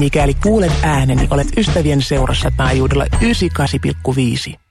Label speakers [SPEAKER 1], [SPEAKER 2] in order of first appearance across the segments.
[SPEAKER 1] Mikäli kuulet ääneni, olet ystävien seurassa taajuudella 98,5.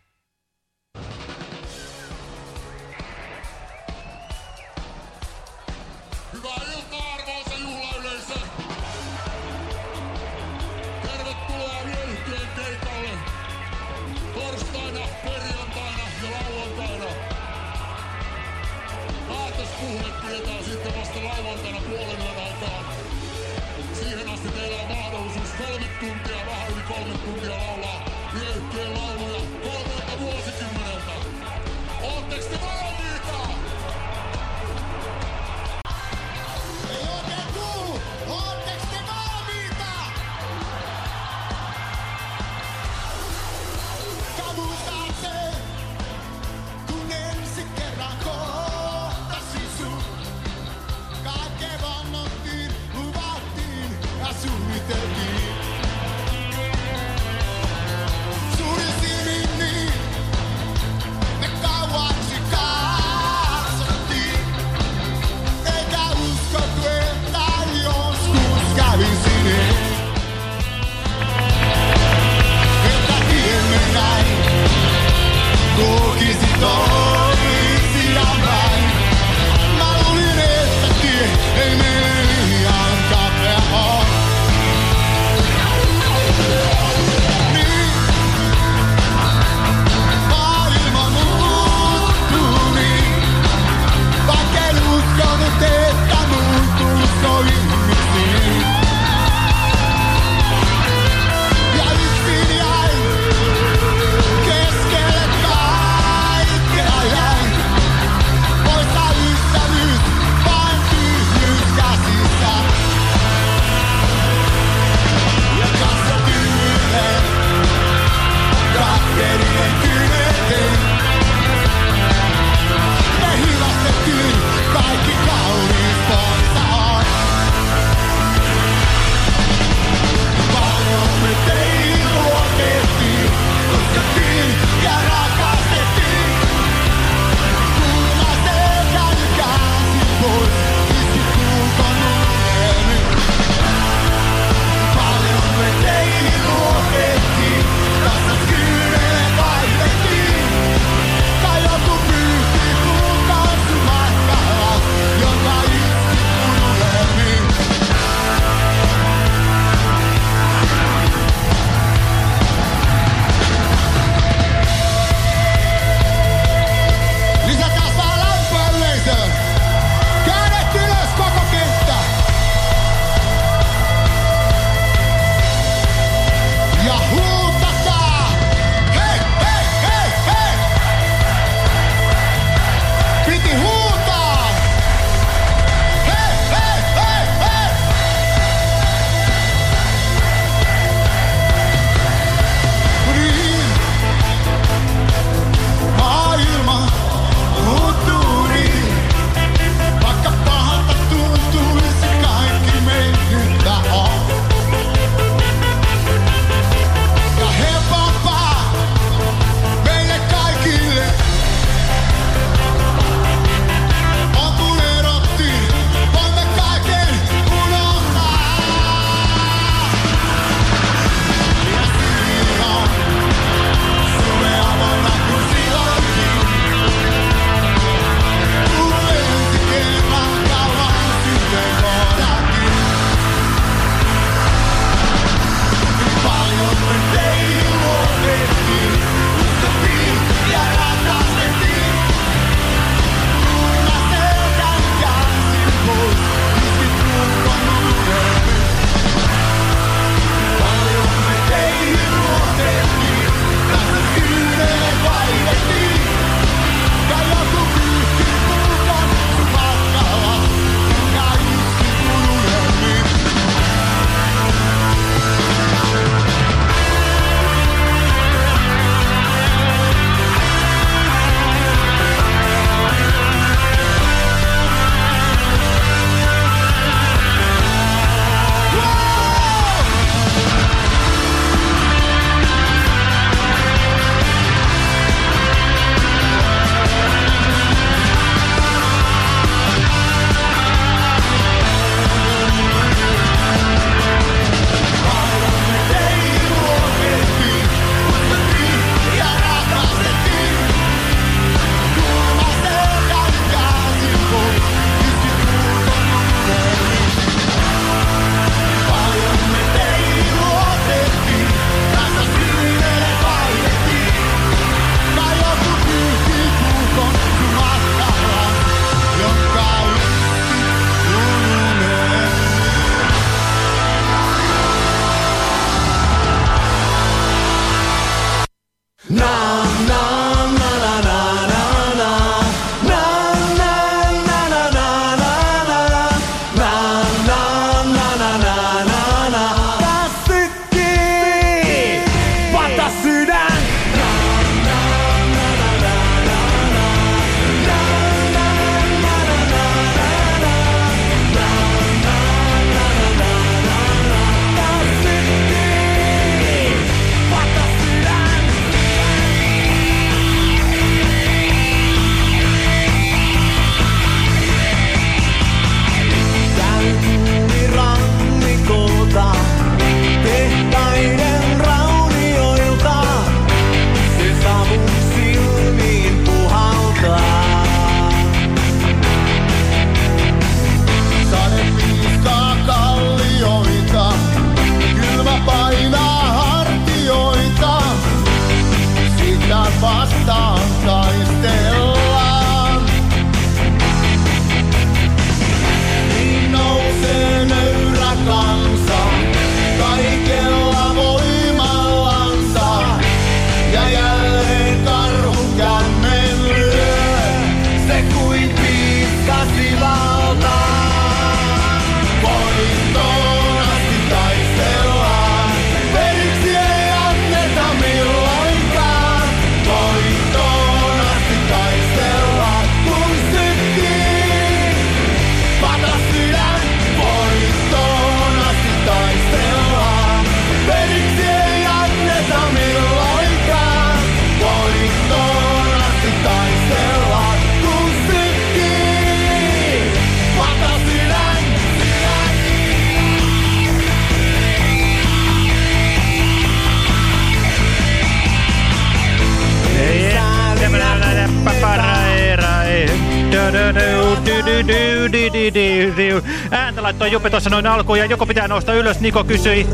[SPEAKER 2] Laittoi Juppe tuossa noin alkuun ja joko pitää nousta ylös, Niko kysyi.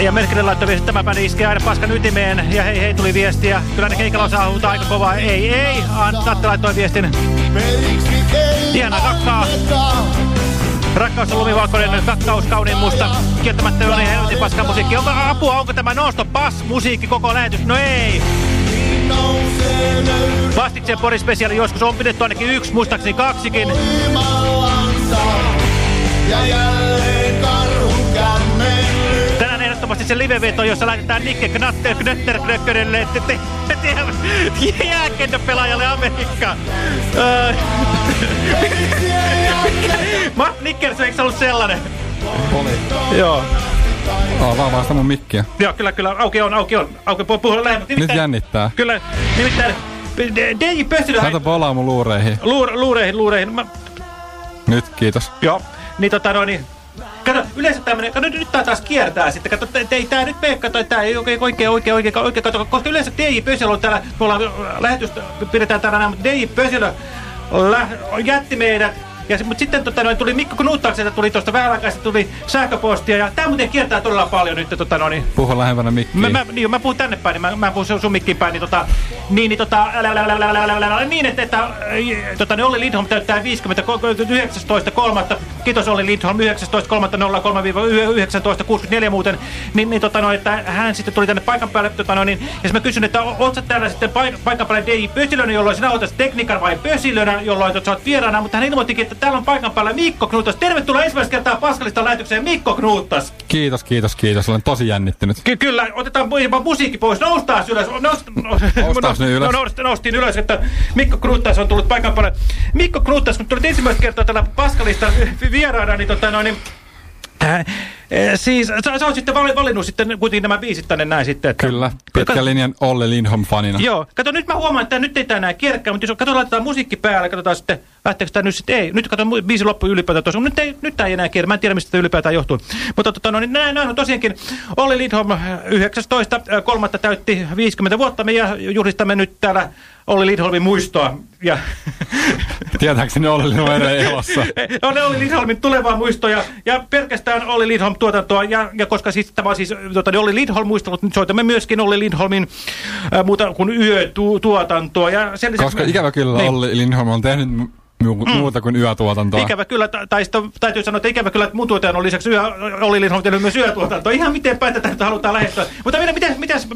[SPEAKER 2] Ja Merkille laittoi viesti, tämä bändi iskee aina paskan ytimeen. Ja hei hei tuli viestiä. Kyllä ne keikalla osaa huutaa aika kovaa. Ei, ei. Atte laittoi viestin. Hienoa kakkaa. Rakkaus on lumivalkoinen, kakkaus kauniin musta. Kieltämättä on helvetin paskaa musiikki. Onko apua, onko tämä nosto pass musiikki koko lähetys? No ei. Vastikseen Pori Special joskus on pidetty ainakin yksi, muistaakseni kaksikin.
[SPEAKER 1] Ja jälleen karhun.
[SPEAKER 2] Tänään ehdottomasti se liveveto, jossa laitetaan Nikke Knatter Knötter Knökkerelle, että te, te, te, jääkentopelaajalle Amerikka. Öö. Matt Nikkers, eikö se ollut sellainen?
[SPEAKER 3] Oli.
[SPEAKER 2] Joo.
[SPEAKER 3] Avaa vaan sitä mun mikkiä.
[SPEAKER 2] Joo, kyllä, kyllä. Auki on, auki on. Auki puhu, puhu.
[SPEAKER 3] Nyt jännittää.
[SPEAKER 2] Kyllä, nimittäin DJ Pöstylä...
[SPEAKER 3] Laita polaa mun luureihin.
[SPEAKER 2] Luur, luureihin, luureihin. Mä,
[SPEAKER 3] Nyt, kiitos.
[SPEAKER 2] joo. Niin tota noin, niin... Kato, yleensä tämmönen, kato, nyt, tää taas kiertää sitten, kato, ei tää nyt mene, kato, tää ei oikein, oikein, oikein, oikein, oikein, kato, koska yleensä DJ Pösilö on täällä, me ollaan äh, lähetystä, pidetään täällä näin, mutta DJ Pösilö lä- jätti meidät, ja, se- mutta sitten tota, noin, tuli Mikko Knuttakselta, tuli tuosta vähän aikaa sitten tuli sähköpostia, ja tää muuten kiertää todella paljon nyt, tota noin, niin,
[SPEAKER 3] Puhu lähempänä mikkiä.
[SPEAKER 2] Mä, mä, niin, mä puhun tänne päin, niin mä, mä puhun sun, sun mikkiin päin, niin tota, niin, niin, tota, älä, älä, älä, älä, älä, älä, älä, niin että, että äh, tota, niin Olli Lindholm täyttää 50, 19.3. Kiitos Olli Lindholm, 19.3.03-19.64 muuten, niin, niin tota, no, että hän sitten tuli tänne paikan päälle, tota, no, niin, ja mä kysyn, että oot sä täällä sitten paik paikan päällä DJ Pösilönä, jolloin sinä olet tekniikan vai Pösilönä, jolloin sä oot vieraana, mutta hän ilmoittikin, että täällä on paikan päällä Mikko Knuuttas. Tervetuloa ensimmäistä kertaa Paskalista lähetykseen, Mikko Knuuttas.
[SPEAKER 3] Kiitos, kiitos, kiitos. Olen tosi jännittynyt.
[SPEAKER 2] Ky kyllä, otetaan jopa musiikki pois. Noustaan ylös. Nost,
[SPEAKER 3] Noustaas nyt ylös.
[SPEAKER 2] No, nost, noustiin ylös, että Mikko Kruttas on tullut paikan päälle. Mikko Kruttas, kun tulit ensimmäistä kertaa tällä Paskalista vieraana, niin tota noin, niin, siis sä, sä oot sitten vali- valinnut sitten kuitenkin nämä biisit tänne näin sitten. Että,
[SPEAKER 3] Kyllä. Pitkän linjan Olli Lindholm-fanina.
[SPEAKER 2] Joo, kato nyt mä huomaan, että nyt ei tää enää kierkkää, mutta jos kato laitetaan musiikki päälle, katsotaan sitten, lähteekö tää nyt sitten, ei, nyt kato biisi loppu ylipäätään tuossa, nyt ei, nyt tää ei enää kierrä, mä en tiedä mistä ylipäätään johtuu. Mutta tota, no, niin näin, näin on tosiaankin, Olli Lindholm 19.3. täytti 50 vuotta, me juhlistamme nyt täällä Olli Lindholmin muistoa. Ja
[SPEAKER 3] Tietääkseni Olli Lindholm elossa.
[SPEAKER 2] on Olli Lindholmin tulevaa muistoja ja pelkästään Olli Lindholm tuotantoa ja, ja koska siis tämä on siis tota, niin Olli Lindholm muistelut, nyt soitamme myöskin Olli Lindholmin ää, muuta kuin yötuotantoa. Ja sen lisäksi-
[SPEAKER 3] Koska ikävä kyllä
[SPEAKER 2] Niin.
[SPEAKER 3] Olli Lindholm on tehnyt mu muuta kuin yötuotantoa.
[SPEAKER 2] Ikävä kyllä, ta- tai sitten täytyy sanoa, että ikävä kyllä, että mun tuotannon lisäksi yö, Lindholm tehnyt myös yötuotantoa. Ihan miten päin tätä halutaan lähestyä. Mutta minä, mitäs, mitäs,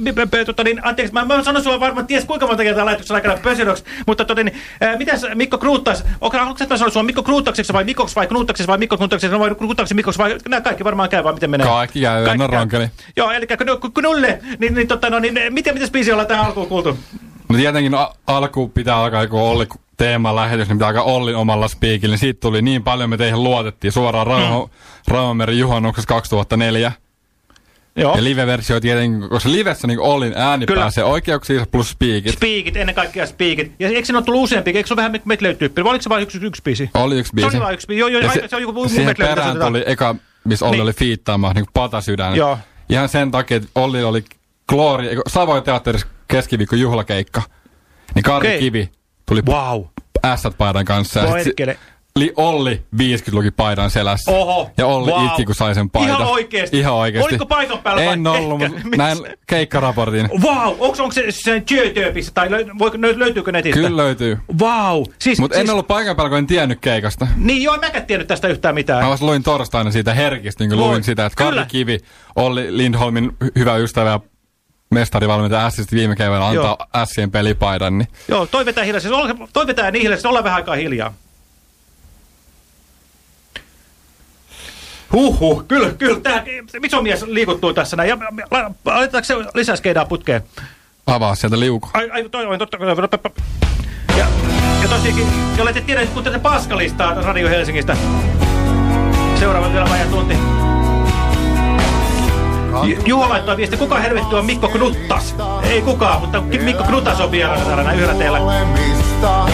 [SPEAKER 2] tota niin, anteeksi, mä, mä sanon sulla varmaan ties kuinka monta kertaa lähetyksen aikana pösilöksi, mutta tota niin, ää, mitäs Mikko Kruuttas, onko sä sanoa sua Mikko Kruuttakseksi vai Mikoksi vai Knuuttaksesi vai Mikko Knuuttaksesi vai Knuuttaksi Mikoksi vai nämä kaikki varmaan käy vai miten menee?
[SPEAKER 3] Kaikki käy, no ronkeli.
[SPEAKER 2] Joo, eli kun- knulle, niin, niin, tota, no, niin miten, mitäs biisi ollaan tähän alkuun kuultu?
[SPEAKER 3] No tietenkin a- alku pitää alkaa, kun Olli teeman lähetys, niin pitää alkaa Ollin omalla spiikillä. Niin siitä tuli niin paljon, me teihin luotettiin suoraan Rauha, mm. Rauhameren juhannuksessa 2004.
[SPEAKER 2] Joo.
[SPEAKER 3] Ja live-versio tietenkin, koska livessä niin Ollin ääni
[SPEAKER 2] Kyllä.
[SPEAKER 3] pääsee oikeuksiin plus spiikit.
[SPEAKER 2] Spiikit, ennen kaikkea spiikit. Ja eikö siinä ole tullut useampi? Eikö se ole vähän meitä löytyy? Vai oliko se vain yksi, yksi biisi?
[SPEAKER 3] Oli yksi
[SPEAKER 2] Se
[SPEAKER 3] biisi.
[SPEAKER 2] oli vain yksi biisi. Joo, joo,
[SPEAKER 3] Ja
[SPEAKER 2] aika- se on joku mun
[SPEAKER 3] siihen perään tuli eka, missä Olli
[SPEAKER 2] Niin.
[SPEAKER 3] oli fiittaamaan, niin patasydän.
[SPEAKER 2] Joo.
[SPEAKER 3] Ihan sen takia, että Olli oli Glory, Savoin teatterissa keskiviikko juhlakeikka. Niin Kari
[SPEAKER 2] Okei.
[SPEAKER 3] Kivi tuli
[SPEAKER 2] Wow.
[SPEAKER 3] Kanssa. Sit se-
[SPEAKER 2] Perkele.
[SPEAKER 3] Li Olli 50 luki paidan selässä.
[SPEAKER 2] Oho.
[SPEAKER 3] Ja Olli
[SPEAKER 2] Wow.
[SPEAKER 3] itki, kun sai sen paidan.
[SPEAKER 2] Ihan oikeesti?
[SPEAKER 3] Ihan oikeesti.
[SPEAKER 2] Oliko paikan päällä vai
[SPEAKER 3] En ollut, mutta näin keikkaraportin.
[SPEAKER 2] Wow, onko, onko se sen Jötöpissä tai voiko, lö- löytyykö netistä?
[SPEAKER 3] Kyllä löytyy.
[SPEAKER 2] Wow. Siis,
[SPEAKER 3] Mutta
[SPEAKER 2] siis,
[SPEAKER 3] en ollut paikan päällä, kun en tiennyt keikasta.
[SPEAKER 2] Niin joo, en mäkään tiennyt tästä yhtään mitään.
[SPEAKER 3] Mä vasta luin torstaina siitä herkistä, niin kun
[SPEAKER 2] Voi.
[SPEAKER 3] luin sitä, että Karli. Kivi, Olli Lindholmin hy- hyvä ystävä mestarivalmentaja Sistä viime keväällä antaa Sien pelipaidan. Niin
[SPEAKER 2] Joo, toi vetää hiljaisesti. Ole- Toi vetää niin hiljaisesti, ollaan vähän aikaa hiljaa. Huhhuh, kyllä, kyllä. Tää isomies liikuttuu tässä näin. Ja, la- Laitetaanko se lisää skeidaa putkeen?
[SPEAKER 3] avaa sieltä liuku.
[SPEAKER 2] Ai, ai, toi on totta. Ja, ja tosiaankin, jolle te tiedä, kun tätä paskalistaa Radio Helsingistä. Seuraava vielä vajaa tunti. Ju- Juho laittoi viesti, kuka helvetti on Mikko Knuttas? Ei kukaan, mutta Mikko Knuttas on vieraana täällä näin yhdellä teillä.
[SPEAKER 1] Olemista.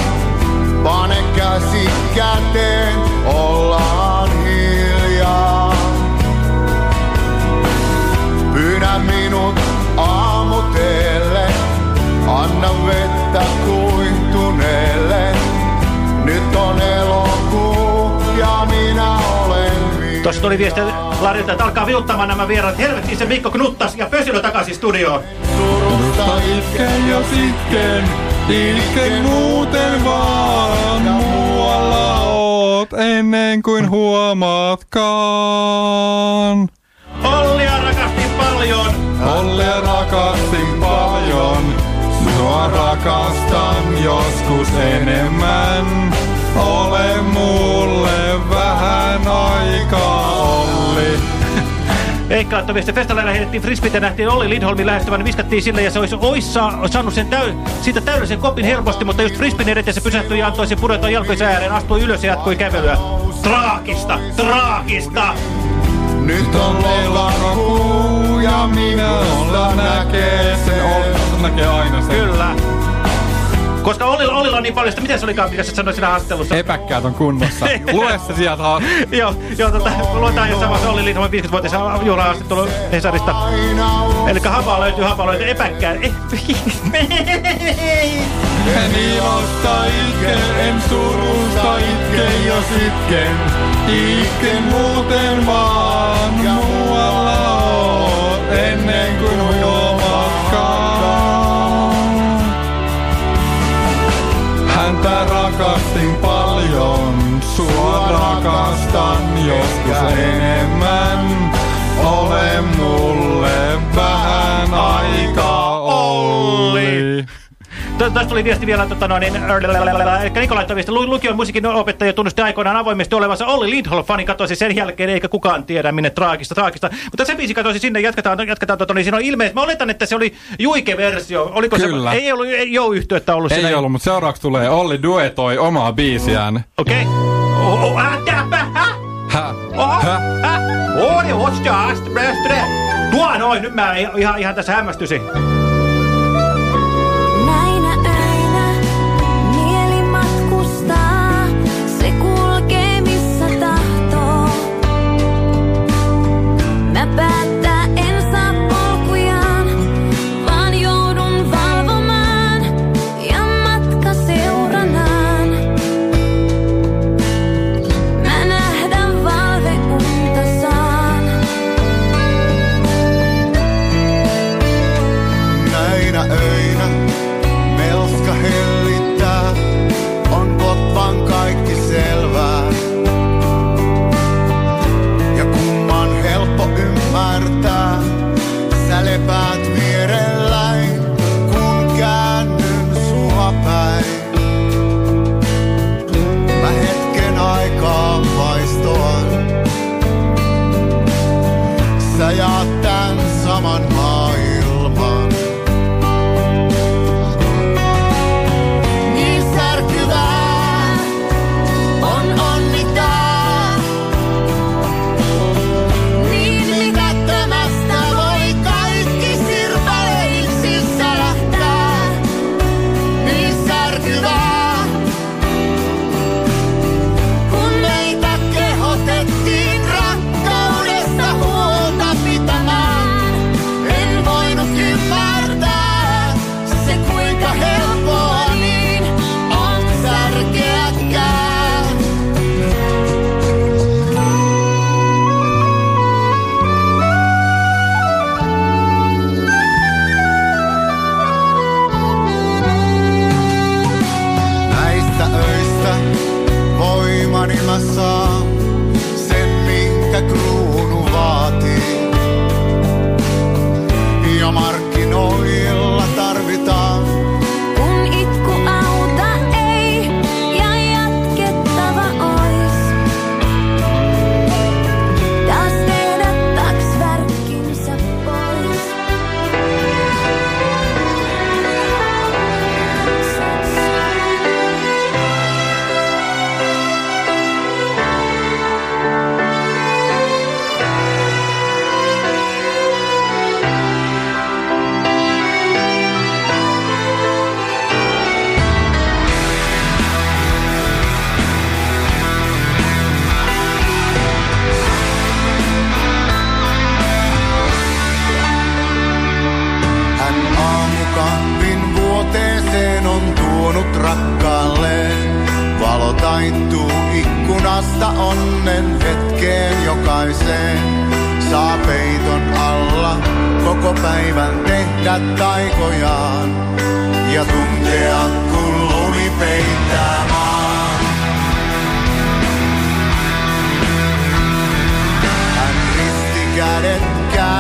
[SPEAKER 1] Pane käsi käteen, ollaan hiljaa. Pyydä minut
[SPEAKER 2] Tuossa tuli viesti Larilta, että alkaa viuttamaan nämä vieraat. Helvettiin se Mikko Knuttas ja Pösilö takaisin studioon.
[SPEAKER 3] Surusta itken jos itken, itken muuten vaan. Muualla oot ennen kuin huomaatkaan.
[SPEAKER 2] Ollia rakastin paljon.
[SPEAKER 3] Ollia rakastin paljon, sua rakastan joskus enemmän. Ole mulle Olli.
[SPEAKER 2] Eikä laittoi viesti. Festaleilla heitettiin frisbit ja nähtiin Olli Lindholmin lähestyvän. Viskattiin sille ja se olisi, saa, saanut sen täy, siitä täydellisen kopin helposti, mutta just frisbin edetä se pysähtyi ja antoi sen pudota jalkoisen ääreen, astui ylös ja jatkoi kävelyä. Traagista! Traagista!
[SPEAKER 3] Nyt on lokakuu ja minusta näkee sen. Olli näkee aina sen.
[SPEAKER 2] Kyllä. Koska Ollilla, Ollilla on niin paljon sitä, miten se olikaan, mikä sä sanoit siinä haastattelussa?
[SPEAKER 3] Epäkkäät on kunnossa. Lue se sieltä
[SPEAKER 2] joo, joo tota, luetaan jo samassa Olli Lindholmin 50-vuotias juhlahaastattelu Hesarista. Eli hapaa löytyy, hapaa löytyy, epäkkään. Eh,
[SPEAKER 3] En ilosta itken, en surusta itken, jos itken. Itken muuten vaan, muualla oot, ennen kuin huomaatkaan. Rakastin paljon, sua rakastan joskus enemmän. Ole mulle vähän aikaa.
[SPEAKER 2] Tästä tuli viesti vielä, tota, no, niin, eli Niko laittoi viesti, Lu- lukion musiikin opettaja tunnusti aikoinaan avoimesti olevansa Olli Lindholm-fani, katosi sen jälkeen, eikä kukaan tiedä, minne traagista, traagista. Mutta se biisi katosi sinne, jatketaan, jatketaan tota, niin siinä on ilmeisesti, mä oletan, että se oli Juike-versio, oliko
[SPEAKER 3] Kyllä.
[SPEAKER 2] se, ei ollut ei, jou-yhtyötä ollut
[SPEAKER 3] Ei
[SPEAKER 2] siinä.
[SPEAKER 3] ollut, mutta seuraavaksi tulee Olli duetoi omaa biisiään.
[SPEAKER 2] Okei. Okay. Oh, oh, äh, häh? Häh? Oh, niin, what's just, Tuo noin, nyt mä ihan, ihan tässä hämmästysin.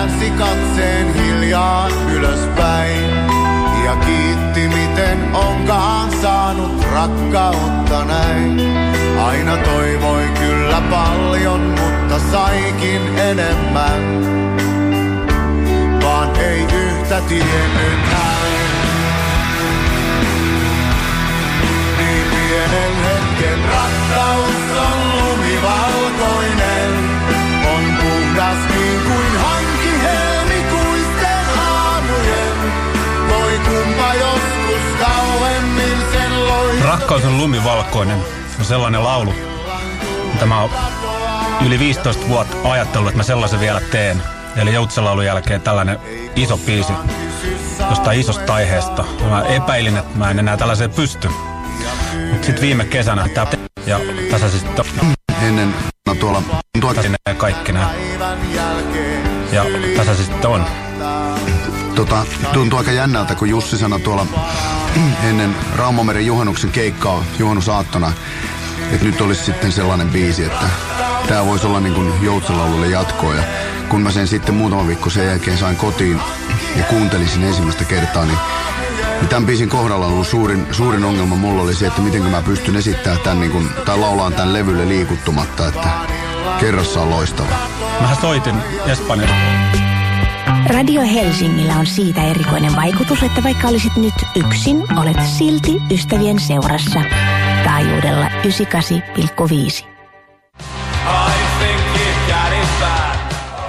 [SPEAKER 1] Käänsi katseen hiljaa ylöspäin ja kiitti miten onkaan saanut rakkautta näin. Aina toivoi kyllä paljon, mutta saikin enemmän. Vaan ei yhtä tiennyt hän. Niin pienen hetken rakkaus on lumivalkoinen.
[SPEAKER 4] Rakkaus on lumivalkoinen. Se on sellainen laulu. mitä mä oon yli 15 vuotta ajatellut, että mä sellaisen vielä teen. Eli Joutselaulun jälkeen tällainen iso biisi jostain isosta aiheesta. Mä epäilin, että mä en enää tällaiseen pysty. Mutta sitten viime kesänä tää ja tässä siis
[SPEAKER 5] Ennen no tuolla tuota,
[SPEAKER 4] sinne kaikki nämä. Ja tässä siis on.
[SPEAKER 5] Tota, tuntuu aika jännältä, kun Jussi sanoi tuolla ennen Raumameren juhannuksen keikkaa juhannusaattona, että nyt olisi sitten sellainen biisi, että tämä voisi olla niin kuin Joutselaululle jatkoa. Ja kun mä sen sitten muutama viikko sen jälkeen sain kotiin ja kuuntelin sen ensimmäistä kertaa, niin niin Tämän biisin kohdalla on ollut suurin, suurin ongelma mulla oli se, että miten mä pystyn esittämään tämän, niin kuin, tai laulaan tämän levylle liikuttumatta, että kerrassa on loistava.
[SPEAKER 4] Mähän soitin Espanjassa.
[SPEAKER 6] Radio Helsingillä on siitä erikoinen vaikutus, että vaikka olisit nyt yksin, olet silti ystävien seurassa. Taajuudella 98,5.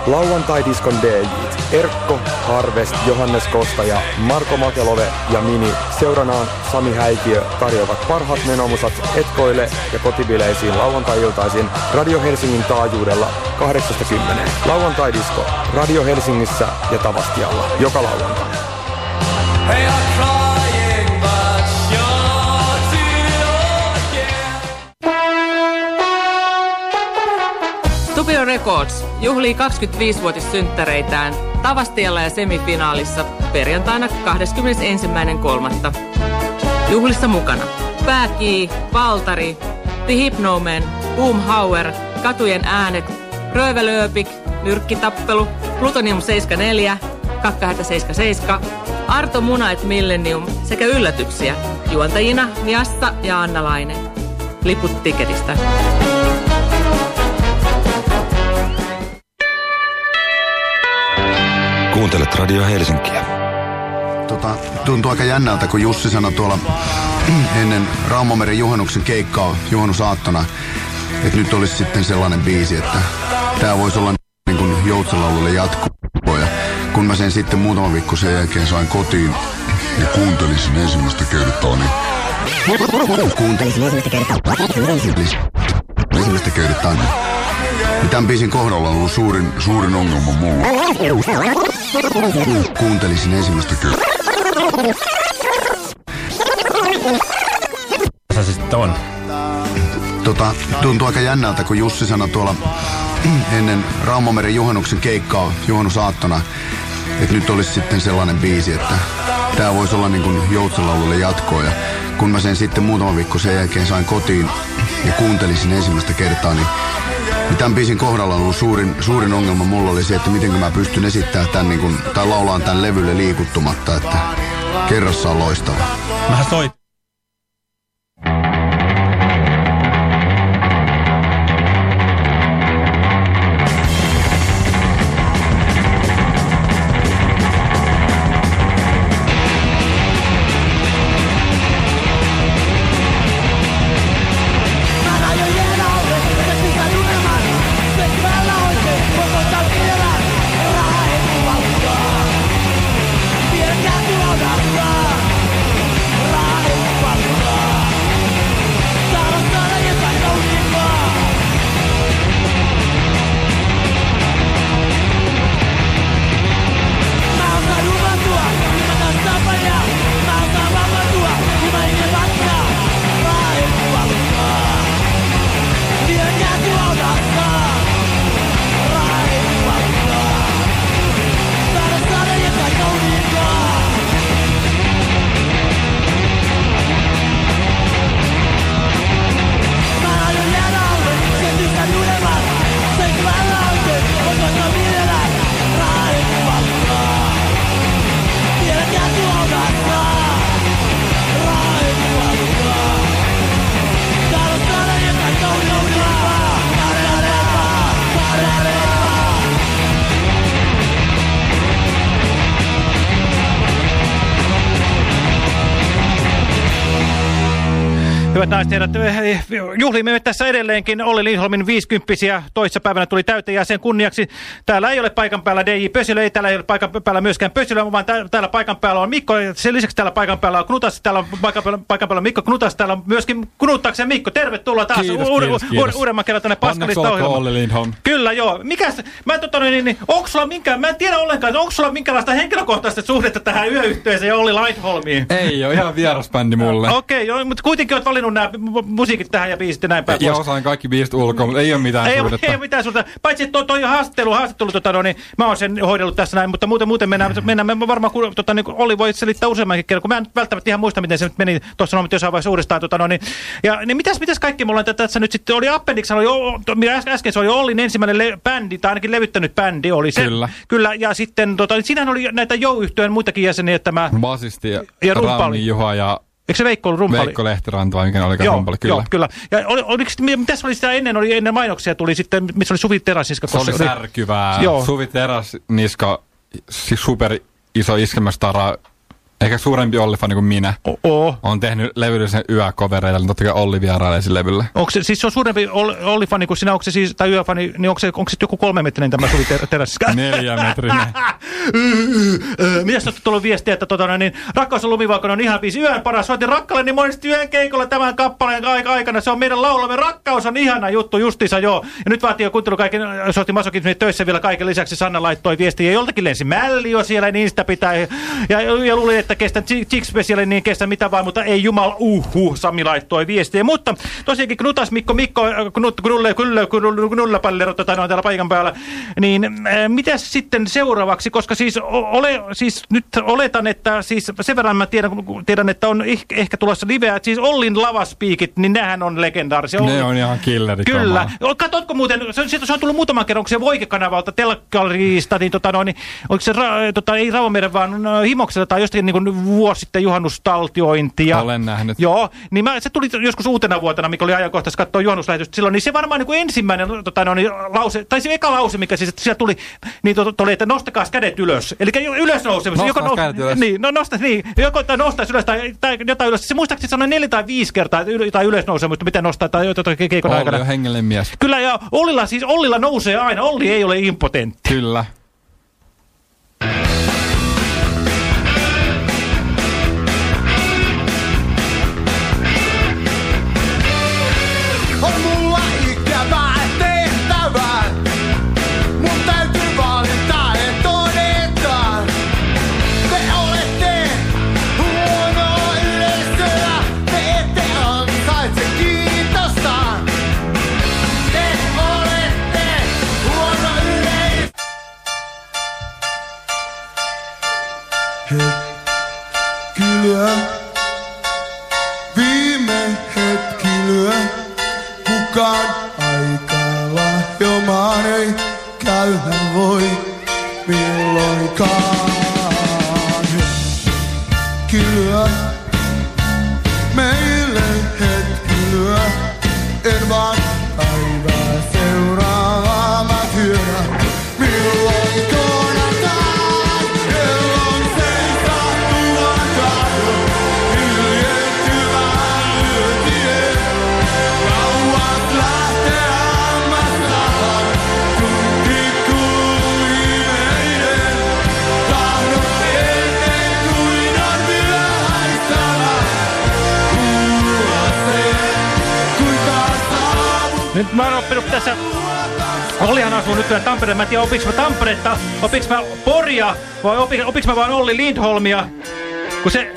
[SPEAKER 7] Lauantai-diskon DJ. Erkko, Harvest, Johannes Kosta ja Marko Makelove ja Mini seuranaan Sami Häikiö tarjoavat parhaat menomusat etkoille ja kotibileisiin lauantai-iltaisin Radio Helsingin taajuudella 80. Lauantai-disko Radio Helsingissä ja Tavastialla joka lauantai.
[SPEAKER 8] Stupio Records juhlii 25-vuotissynttäreitään Tavastialla ja semifinaalissa perjantaina 21.3. Juhlissa mukana Pääkii, Valtari, The Hypnoman, Boomhauer, Katujen äänet, Röövelööpik, Nyrkkitappelu, Plutonium 74, Kakkahätä 77, Arto Munaet Millennium sekä yllätyksiä juontajina Niassa ja Anna Laine. Liput tiketistä.
[SPEAKER 9] Kuuntelet Radio Helsinkiä.
[SPEAKER 5] Tota, tuntuu aika jännältä, kun Jussi sanoi tuolla ennen Raumameren juhannuksen keikkaa juhannusaattona, että nyt olisi sitten sellainen biisi, että tämä voisi olla niin kuin Joutselaululle jatkoa. Ja kun mä sen sitten muutama viikko sen jälkeen sain kotiin ja kuuntelin sen ensimmäistä kertaa, niin kuuntelin sen ensimmäistä kertaa. Ensimmäistä kertaa, niin niin tämän biisin kohdalla on ollut suurin, suurin ongelma mulla. Kuuntelin sen ensimmäistä kertaa.
[SPEAKER 4] Tässä siis on.
[SPEAKER 5] Tota, tuntuu aika jännältä, kun Jussi sanoi tuolla ennen Raumameren juhannuksen keikkaa juhannusaattona, että nyt olisi sitten sellainen biisi, että tämä voisi olla niin kuin Joutselaululle jatkoa. Ja kun mä sen sitten muutama viikko sen jälkeen sain kotiin ja kuuntelin sen ensimmäistä kertaa, niin niin tämän biisin kohdalla on ollut suurin, suurin ongelma mulla oli se, että miten mä pystyn esittämään tämän, niin kuin, tai laulaan tämän levylle liikuttumatta, että kerrassa on loistava.
[SPEAKER 4] Mähän soit.
[SPEAKER 2] Hyvät naiset herrat, eh, juhlimme tässä edelleenkin Olli Lindholmin 50 Toissa päivänä tuli täyteen ja sen kunniaksi. Täällä ei ole paikan päällä DJ Pösilö, ei täällä ei ole paikan päällä myöskään Pösilö, vaan tää- täällä paikan päällä on Mikko. ja Sen lisäksi täällä paikan päällä on Knutas, täällä on paikan päällä, paikan päällä on Mikko Knutas, täällä on myöskin Knutaksen Mikko. Tervetuloa taas
[SPEAKER 3] Kiitos, kiitos,
[SPEAKER 2] uuden,
[SPEAKER 3] kiitos.
[SPEAKER 2] uudemman kerran tänne Paskalista ohjelmaan. Kyllä joo. Mikäs, mä, tota, niin, niin, onko sulla minkään, mä en tiedä ollenkaan, onko sulla minkälaista henkilökohtaista suhdetta tähän yöyhteisöön ja Olli Lindholmiin?
[SPEAKER 3] Ei ole ihan vieras bändi mulle.
[SPEAKER 2] Okei, joo, mutta kuitenkin olet valinnut nämä mu- musiikit tähän ja biisit ja näin päin
[SPEAKER 3] Ja osaan kaikki biisit ulkoa, mutta ei ole mitään
[SPEAKER 2] Ei, ole-
[SPEAKER 3] suhdetta.
[SPEAKER 2] ei ole mitään sulta. Paitsi että toi, toi haastattelu, haastattelu tota, no, niin mä oon sen hoidellut tässä näin, mutta muuten, muuten mennään, mennään me varmaan, kun, tota, niin, Olli voi selittää useammankin kerran, kun mä en välttämättä ihan muista, miten se nyt meni tuossa no, jossain vaiheessa uudestaan. Tota, no, niin, ja niin mitäs, mitäs kaikki mulla on tä- tässä nyt sitten, oli Appendix, oli, mitä äsken, se oli Ollin ensimmäinen bändi, tai ainakin levyttänyt bändi oli se.
[SPEAKER 3] Kyllä.
[SPEAKER 2] Kyllä, ja sitten, tota, siinähän oli näitä jou-yhtyön muitakin jäseniä, tämä,
[SPEAKER 3] Basisti ja,
[SPEAKER 2] Ja.
[SPEAKER 3] Rauni Juha ja
[SPEAKER 2] eikö se Veikko ollut rumpali?
[SPEAKER 3] Veikko Lehtiranta vai mikä olikaan
[SPEAKER 2] Joo,
[SPEAKER 3] rumpali, kyllä.
[SPEAKER 2] Joo, kyllä. Ja oli, oliko, sitten- mitäs oli sitä ennen, oli ennen mainoksia tuli sitten, missä oli Suvi Teräsiska.
[SPEAKER 3] Se oli särkyvää.
[SPEAKER 2] Joo.
[SPEAKER 3] Suvi Teräs, Niska, siis super iso iskelmästara, ehkä suurempi Olli-fani kuin minä.
[SPEAKER 2] Oo.
[SPEAKER 3] On tehnyt levyllisen yökovereita, niin totta kai Olli vierailee sille levylle.
[SPEAKER 2] Onko se, siis se on suurempi Ol- Olli-fani kuin sinä, onko se siis, tai yöfani, niin onko se, onko se joku kolmemetrinen tämä Suvi Ter- Teräsiska?
[SPEAKER 3] Neljämetrinen.
[SPEAKER 2] Mitäs tuosta tullut viestiä, että tota, niin, rakkaus on lumivalkoinen on ihan biisi. Yön paras. Soitin rakkaille niin monesti yön keikolla tämän kappaleen aik- aikana. Se on meidän laulamme. Rakkaus on ihana juttu justiinsa joo. Ja nyt vaatii jo kuuntelu kaiken. Soitin masokismin töissä vielä kaiken lisäksi. Sanna laittoi viestiä. Ja joltakin lensi mälli jo siellä, niin sitä pitää. Ja, ja, ja luulin, että kestän Chick Special, niin kestä mitä vaan, mutta ei jumal, uhu, Sami laittoi viestiä. Mutta tosiaankin Knutas Mikko Mikko, Knut, Knulle, Knulle, Knulle, Knullapallero, tota, no, täällä paikan päällä. Niin äh, mitäs sitten seuraavaksi, koska siis, ole, siis nyt oletan, että siis sen verran mä tiedän, kun tiedän että on ehkä, ehkä tulossa liveä, että siis Ollin lavaspiikit, niin nehän on legendaarisia.
[SPEAKER 3] Ne on ihan killeri
[SPEAKER 2] Kyllä. Katsotko muuten, se, se, on tullut muutaman kerran, onko se Voike-kanavalta, telkkarista, niin, tota, no, niin oliko se, ra, tota, ei Raumeren, vaan no, Himoksella tai jostakin niin kuin vuosi sitten juhannustaltiointia.
[SPEAKER 3] Olen nähnyt.
[SPEAKER 2] Joo, niin mä, se tuli joskus uutena vuotena, mikä oli ajankohtaisesti katsoa juhannuslähetystä silloin, niin se varmaan niin kuin ensimmäinen tota, no, niin, lause, tai se eka lause, mikä siis, että siellä tuli, niin to, to, oli, että nostakaa kädet ylös. Eli ylös nousemassa.
[SPEAKER 3] Nostakaa kädet ylös.
[SPEAKER 2] Niin, no nosta, niin, joko tai nostaisi ylös tai, tai jotain ylös. Se muistaakseni sanoi neljä tai viisi kertaa että yl, jotain ylös nousemista, miten nostaa tai jotain keikon
[SPEAKER 3] Olli
[SPEAKER 2] aikana.
[SPEAKER 3] on hengellinen mies.
[SPEAKER 2] Kyllä, ja Ollilla, siis Ollilla nousee aina. Olli ei ole impotentti.
[SPEAKER 3] Kyllä.
[SPEAKER 1] Milloinkaan.
[SPEAKER 2] Vielä Tampereella. Mä en tiedä, opiks mä Tamperetta, opiks mä Poria, vai opiks, opiks mä vaan Olli Lindholmia. Kun se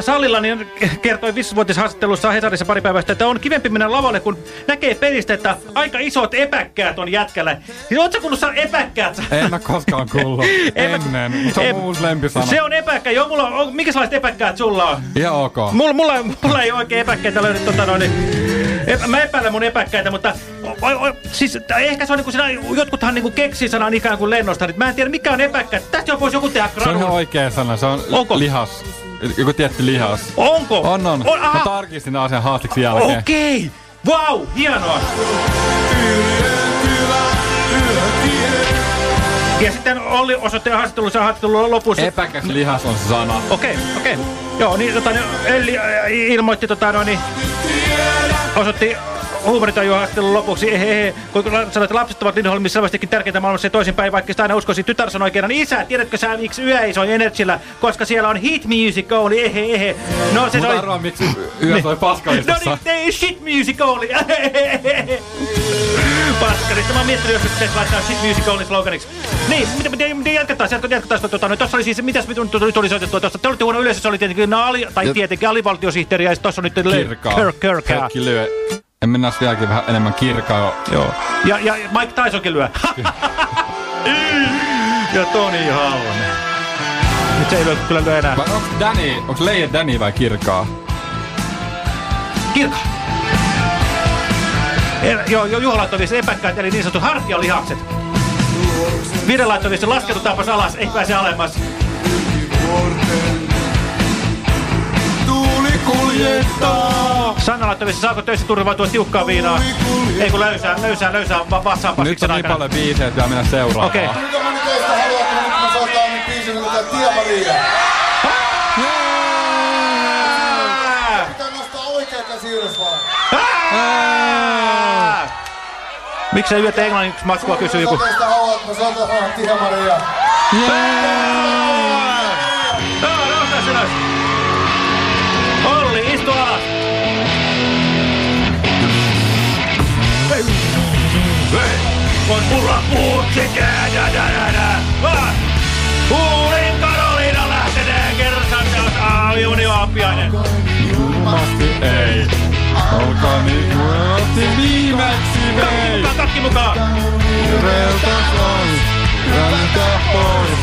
[SPEAKER 2] Sallilla niin kertoi viisivuotishaastattelussa Hesarissa pari päivää sitten, että on kivempi mennä lavalle, kun näkee pelistä, että aika isot epäkkäät on jätkällä. Siis ootko sä kuullut sanoa epäkkäät?
[SPEAKER 3] En ole koskaan kuullut. Ennen. Se on
[SPEAKER 2] Ep-
[SPEAKER 3] uusi lempisana.
[SPEAKER 2] Se on epäkkä. Joo, mulla on, on minkäslaiset epäkkäät sulla on?
[SPEAKER 3] Ihan ok.
[SPEAKER 2] Mulla, mulla, mulla ei oikein epäkkeitä löydy tota noin. Epä, mä epäilen mun epäkkäitä, mutta o, o, siis ehkä se on niinku siinä, jotkuthan niinku keksii sanan ikään kuin lennosta, niin mä en tiedä mikä on epäkkäitä. Tästä jo voisi joku tehdä
[SPEAKER 3] Se on ihan
[SPEAKER 2] gradun.
[SPEAKER 3] oikea sana, se on
[SPEAKER 2] Onko?
[SPEAKER 3] lihas. Joku tietty lihas.
[SPEAKER 2] Onko?
[SPEAKER 3] On, on.
[SPEAKER 2] On, aha.
[SPEAKER 3] Mä tarkistin asian haastiksi jälkeen.
[SPEAKER 2] Okei! Vau, hienoa! Ja sitten Olli osoitti haastattelussa haastattelun lopussa.
[SPEAKER 3] Epäkäs lihas on se sana.
[SPEAKER 2] Okei, okei. Joo, niin tota, niin Elli ilmoitti tota noin, niin Nós já huumoritaju haastattelun lopuksi, ehehe, kun sanoit, että lapset ovat Lindholmissa selvästikin tärkeintä maailmassa ja toisinpäin, vaikka sitä aina uskoisin, tytär sanoi kerran, isä, tiedätkö sä miksi yö ei soi Energyllä, koska siellä on hit music only, ehe, ehe. No se soi...
[SPEAKER 3] arvaa miksi yö soi
[SPEAKER 2] No
[SPEAKER 3] paskalistassa.
[SPEAKER 2] niin, ei, shit music only. Paskalista. Mä oon miettinyt, jos pitäisi laittaa shit music only sloganiksi. Niin, mitä, mitä, mitä jatketaan, jatketaan, jatketaan. Tota, no, tossa oli siis, mitäs nyt oli soitettua tuosta? Te olitte huono yleisössä, oli tietenkin, no, ali, tai tietenkin alivaltiosihteeri, ja tossa on nyt...
[SPEAKER 3] Kirkaa.
[SPEAKER 2] Kör, körkää.
[SPEAKER 3] En mennä vieläkin vähän enemmän kirkaa.
[SPEAKER 2] Joo. Ja, ja Mike Tysonkin lyö. ja Toni Halme. Nyt se ei lyö, kyllä lyö enää.
[SPEAKER 3] Vai onks Danny, onks Leija Danny vai kirkaa?
[SPEAKER 2] Kirka. E, joo, laittoi viesti epäkkäät, eli niin sanottu hartialihakset. Laittoi viesti, lasketutaanpas alas, ei pääse alemmas.
[SPEAKER 1] Kuljettaa.
[SPEAKER 2] Sanna laittoi viesti, saako töissä turvautua tiukkaa viinaa? Ei kun löysää, löysää, löysää, va vatsaan
[SPEAKER 3] Nyt on niin
[SPEAKER 2] aikana.
[SPEAKER 3] paljon biisejä, että pitää mennä seuraavaan.
[SPEAKER 2] Okei.
[SPEAKER 1] Kuinka moni teistä haluaa, että nyt me niin biisin kuin tää Tia Maria? Pitää nostaa oikea käsi ylös vaan.
[SPEAKER 2] Miksei yötä englanniksi matkua kysyy joku?
[SPEAKER 1] Kuinka teistä haluaa, että me soitetaan Tia Maria?
[SPEAKER 2] Joo, nostaa ylös. Voin pulla puut sekä da da da da. Ah! Kuulin Karoliina lähteneen kersantaus aajuni apiainen.
[SPEAKER 3] Julmasti ei. Olkaa niin viimeksi vei.
[SPEAKER 2] Kakki mukaan, kakki mukaan.
[SPEAKER 3] Reilta pois. Välitä pois.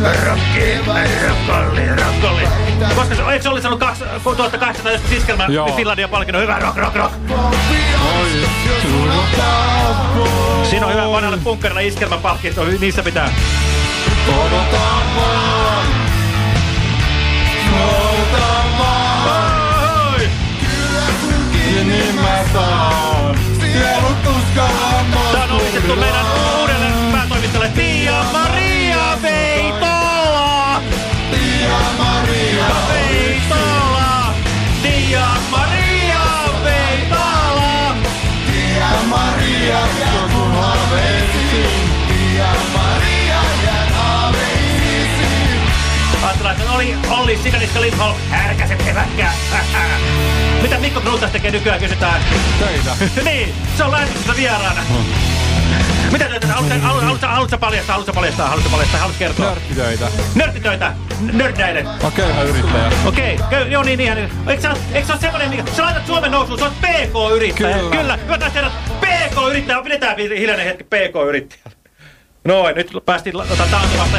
[SPEAKER 2] Rokki, rokkolli, rokkolli. Koska se, eikö se olisi ollut 2018 joskus iskelmän
[SPEAKER 3] Joo.
[SPEAKER 2] Finlandia palkinnon? Hyvä, rock, rock, rock.
[SPEAKER 3] Oi.
[SPEAKER 2] Siinä on hyvä vanhalle punkkarille iskelmäpalkinto, niissä pitää. Olli Sikaniska Lindholm, härkäset eväkkää. Mitä Mikko Kruutas tekee nykyään, kysytään.
[SPEAKER 3] Töitä.
[SPEAKER 2] niin, se on lähetyksessä vieraana. Mitä töitä? Haluatko, haluatko paljastaa, haluatko paljastaa, haluatko paljastaa, haluatko kertoa?
[SPEAKER 3] Nörttitöitä.
[SPEAKER 2] Nörttitöitä, n- nördäilen.
[SPEAKER 3] On köyhä yrittäjä.
[SPEAKER 2] Okei, okay. joo niin, niinhän. Eikö sä, eikö sä ole semmonen, mikä... Sä laitat Suomen nousuun, sä oot PK-yrittäjä.
[SPEAKER 3] Kyllä.
[SPEAKER 2] Kyllä. Naiset ja herrat, PK-yrittäjä. Pidetään hi- hiljainen hetki PK-yrittäjä. Noin, nyt päästiin la- tota, taantumasta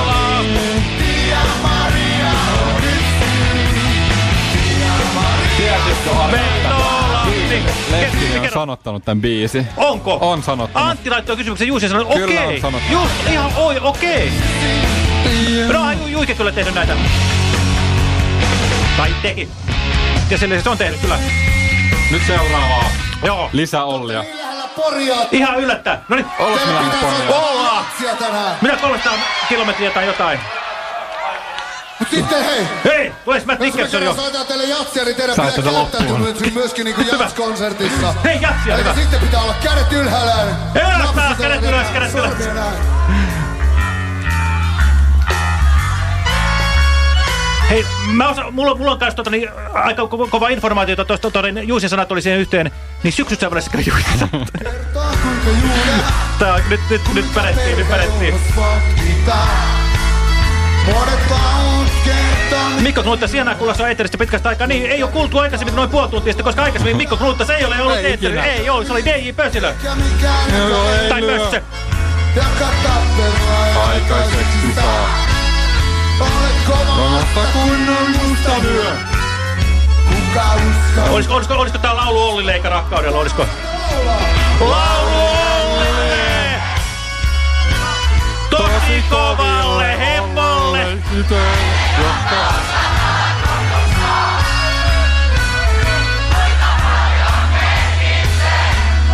[SPEAKER 3] Niin, Lehtinen on sanottanut tämän biisi.
[SPEAKER 2] Onko?
[SPEAKER 3] On sanottanut.
[SPEAKER 2] Antti laittoi kysymyksen Juusi ja sanoi,
[SPEAKER 3] Kyllä on
[SPEAKER 2] okei.
[SPEAKER 3] sanottu.
[SPEAKER 2] Just, ihan oi, okei. No, onhan Ju- Juike kyllä tehnyt näitä. Tai teki. Ja sille se on tehnyt kyllä.
[SPEAKER 3] Nyt seuraavaa.
[SPEAKER 2] Joo.
[SPEAKER 3] Lisää Ollia.
[SPEAKER 2] Ihan yllättää. No niin.
[SPEAKER 3] Ollaanko me lähellä Pornia?
[SPEAKER 2] Ollaan. Mitä 300 kilometriä tai jotain?
[SPEAKER 1] Sitten hei.
[SPEAKER 2] Hei, tules Matt
[SPEAKER 1] kerran
[SPEAKER 2] jo.
[SPEAKER 1] soitetaan teille jatsia, niin teidän
[SPEAKER 3] Sait
[SPEAKER 1] pitää käyttäytyä myöskin niinku jatskonsertissa.
[SPEAKER 2] Hei, jatsia,
[SPEAKER 1] Eli
[SPEAKER 2] hyvä.
[SPEAKER 1] sitten pitää olla kädet ylhäällä.
[SPEAKER 2] Ylös
[SPEAKER 1] Napsut
[SPEAKER 2] taas, kädet ylös, kädet ylös.
[SPEAKER 1] näin.
[SPEAKER 2] Hei, mä osa, mulla, mulla on kanssa tota, niin, aika ko kova informaatiota tuosta, tota, niin Juusin sanat oli siihen yhteen, niin syksyssä välissä kyllä Juusin sanat. Tää on, nyt, nyt, nyt pärettiin, nyt pärettiin. Mikko Knutta, sienää kuulossa eteristä pitkästä aikaa. Niin, ei ole kuultu aikaisemmin noin puoli tuntia sitten, koska aikaisemmin Mikko se ei ole ollut
[SPEAKER 3] Ei
[SPEAKER 2] eetteri.
[SPEAKER 3] ikinä.
[SPEAKER 2] Ei ole, se oli DJ Pösilö. Tai Pössö.
[SPEAKER 3] Aikaiseksi saa. Kunnon musta.
[SPEAKER 2] Olisiko, olisiko, olisiko tää laulu Ollille eikä rakkaudella, olisiko? Laulu Ollille! Tosi kovalle hemmolle!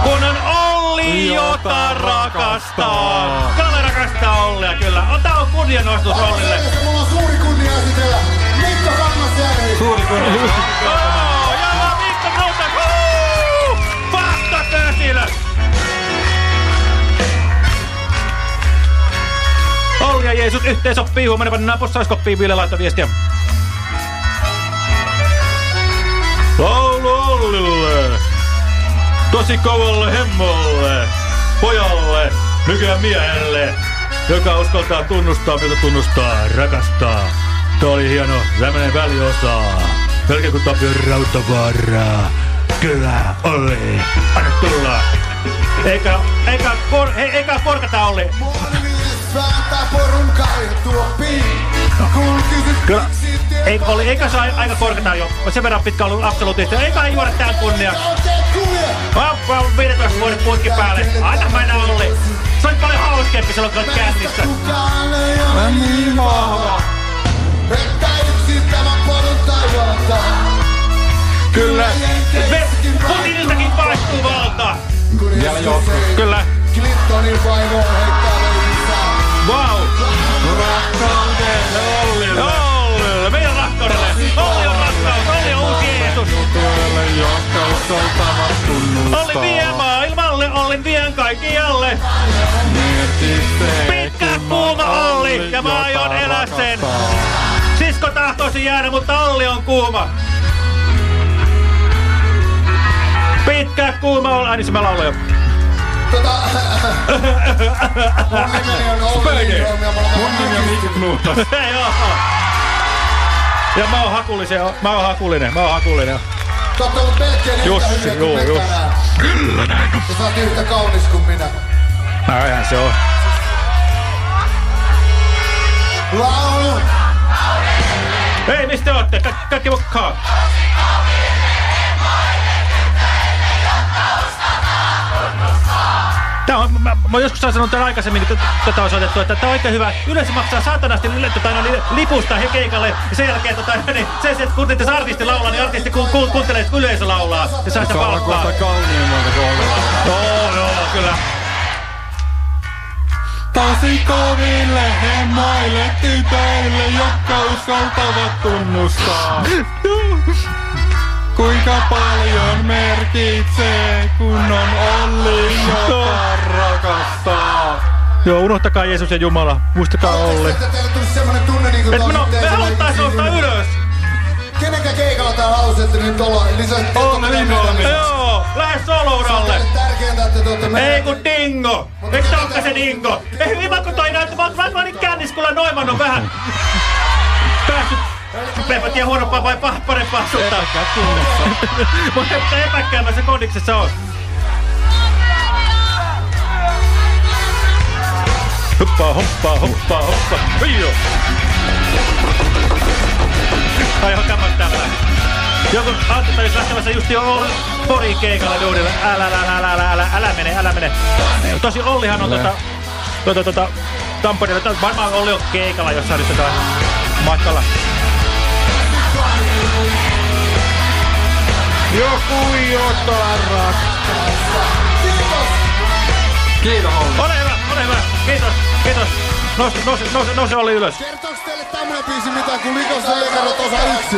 [SPEAKER 2] Kun on Olli, jota rakastaa. Kalle rakastaa Ollia kyllä. On- Tää on kunnianostus Ollille.
[SPEAKER 1] Mulla on suuri kunnia esitellä Mikko Kangasjärvi.
[SPEAKER 3] Suuri kunnon.
[SPEAKER 2] Oh, ja Mikko! Huu! Fakta Pösilö! Olli ja Jeesus yhteen sopii. Huomenna pannaan postauskoppiin Ville laittaa viestiä. Laulu Ollille. Tosi kovalle hemmolle. Pojalle. Nykyään miehelle. Joka uskaltaa tunnustaa, miltä tunnustaa, rakastaa. Tuo oli hieno tämmönen väliosa. Melkein kuin Tapio Rautavaara. Kyllä, Olli. Anna tulla. Eikä, eikä, por, he, eikä porkata Olli.
[SPEAKER 1] Kulkisit
[SPEAKER 2] Kyllä. Ei, oli, eikä se aika korkata jo. On sen verran pitkä ollut absoluuttisesti. Eikä ei juoda tän kunnia. Mä oon 15 vuoden putki päälle. Aina mennä Olli. Se oli paljon hauskempi silloin, kun olet kännissä.
[SPEAKER 1] Kukaan ei ole
[SPEAKER 3] Niin vahva.
[SPEAKER 1] Että yksin tämän porun taivaalta.
[SPEAKER 3] Kyllä.
[SPEAKER 2] Me, Putiniltakin paistuu valta.
[SPEAKER 3] Vielä joskus.
[SPEAKER 2] Kyllä.
[SPEAKER 1] Clintonin vaimo heittää.
[SPEAKER 2] Wow.
[SPEAKER 3] Rakkaudelle Ollille.
[SPEAKER 2] Ollille. Meidän rakkaudelle. Olli on rakkaus. Olli on uusi Jeesus. Olli vie maailmalle. Olli vien kaikkialle. Pitkä kuuma Olli, ja mä aion elää sen. Sisko tahtoisi jäädä, mutta Olli on kuuma. Pitkä kuuma Olli. Ai niin se mä laulan jo.
[SPEAKER 1] Tota, mun nimeni on Olli Lindholm ja
[SPEAKER 3] Mun nimi on Mikko
[SPEAKER 2] oo. Ja mä oon hakullinen, mä oon hakullinen, mä oon hakullinen.
[SPEAKER 1] Te ootte ollut melkein yhtä
[SPEAKER 2] Jussi,
[SPEAKER 1] hyviä
[SPEAKER 2] juu,
[SPEAKER 1] kuin tänään. Kyllä näin on. Ja sä oot yhtä kaunis kuin minä.
[SPEAKER 2] Näinhän se on.
[SPEAKER 1] Laulu!
[SPEAKER 2] Hei, mistä ootte? Ka kaikki mukaan. Tää on, mä, mä joskus olen sanonut tämän aikaisemmin, että tätä on soitettu, että tämä on oikein hyvä. Yleensä maksaa saatanasti li, tota, no, li, lipusta he keikalle ja sen jälkeen tota, niin, sen, sen, kun niitä artisti laulaa, niin artisti ku, ku, kuuntelee, että yleisö laulaa ja saa sitä
[SPEAKER 3] Se
[SPEAKER 2] palkkaa.
[SPEAKER 3] alkoi kauniimmalta kohdalla.
[SPEAKER 2] Joo, joo, kyllä.
[SPEAKER 3] Tosi koville hemmoille tytöille, jotka uskaltavat tunnustaa. Kuinka paljon merkitsee, kun on Olli, jota rakastaa.
[SPEAKER 2] Joo, unohtakaa Jeesus ja Jumala. Muistakaa Olli.
[SPEAKER 1] Niinku
[SPEAKER 2] Et no, me haluttais nostaa ylös.
[SPEAKER 1] Kenenkä keikalla tää lauseette nyt ollaan? Lisätte
[SPEAKER 3] Olli.
[SPEAKER 2] Joo, lähes solouralle. Ei kun dingo! Eikö tää olekaan se dingo? Ei hyvä kun toi näyttää, mä, mä, mä olin kännis, kun Noiman on vähän päässyt mä tiedä huonompaa vai pah, parempaa suuntaan. Mutta epäkkäämässä kondiksessa on. Hoppaa, hoppaa, hoppaa, hoppaa. Hijo! Ai johon kämmättää vähän. Joku Antti olisi lähtemässä just jo Poriin keikalle duudille. Älä, älä, älä, älä, älä, älä, älä mene, älä mene. Tosi Ollihan on tota, tota, tota, Tampereella. Tää Varmaan Olli on keikalla jossain nyt tota matkalla.
[SPEAKER 3] Joku, jota rakastaa. Kiitos Olli.
[SPEAKER 2] Ole hyvä, ole hyvä. Kiitos, kiitos. Nouse, nouse, nouse, nouse Olli ylös.
[SPEAKER 1] Kertooks teille tämmönen biisi mitään kuin Likos Leikerot osa yksi?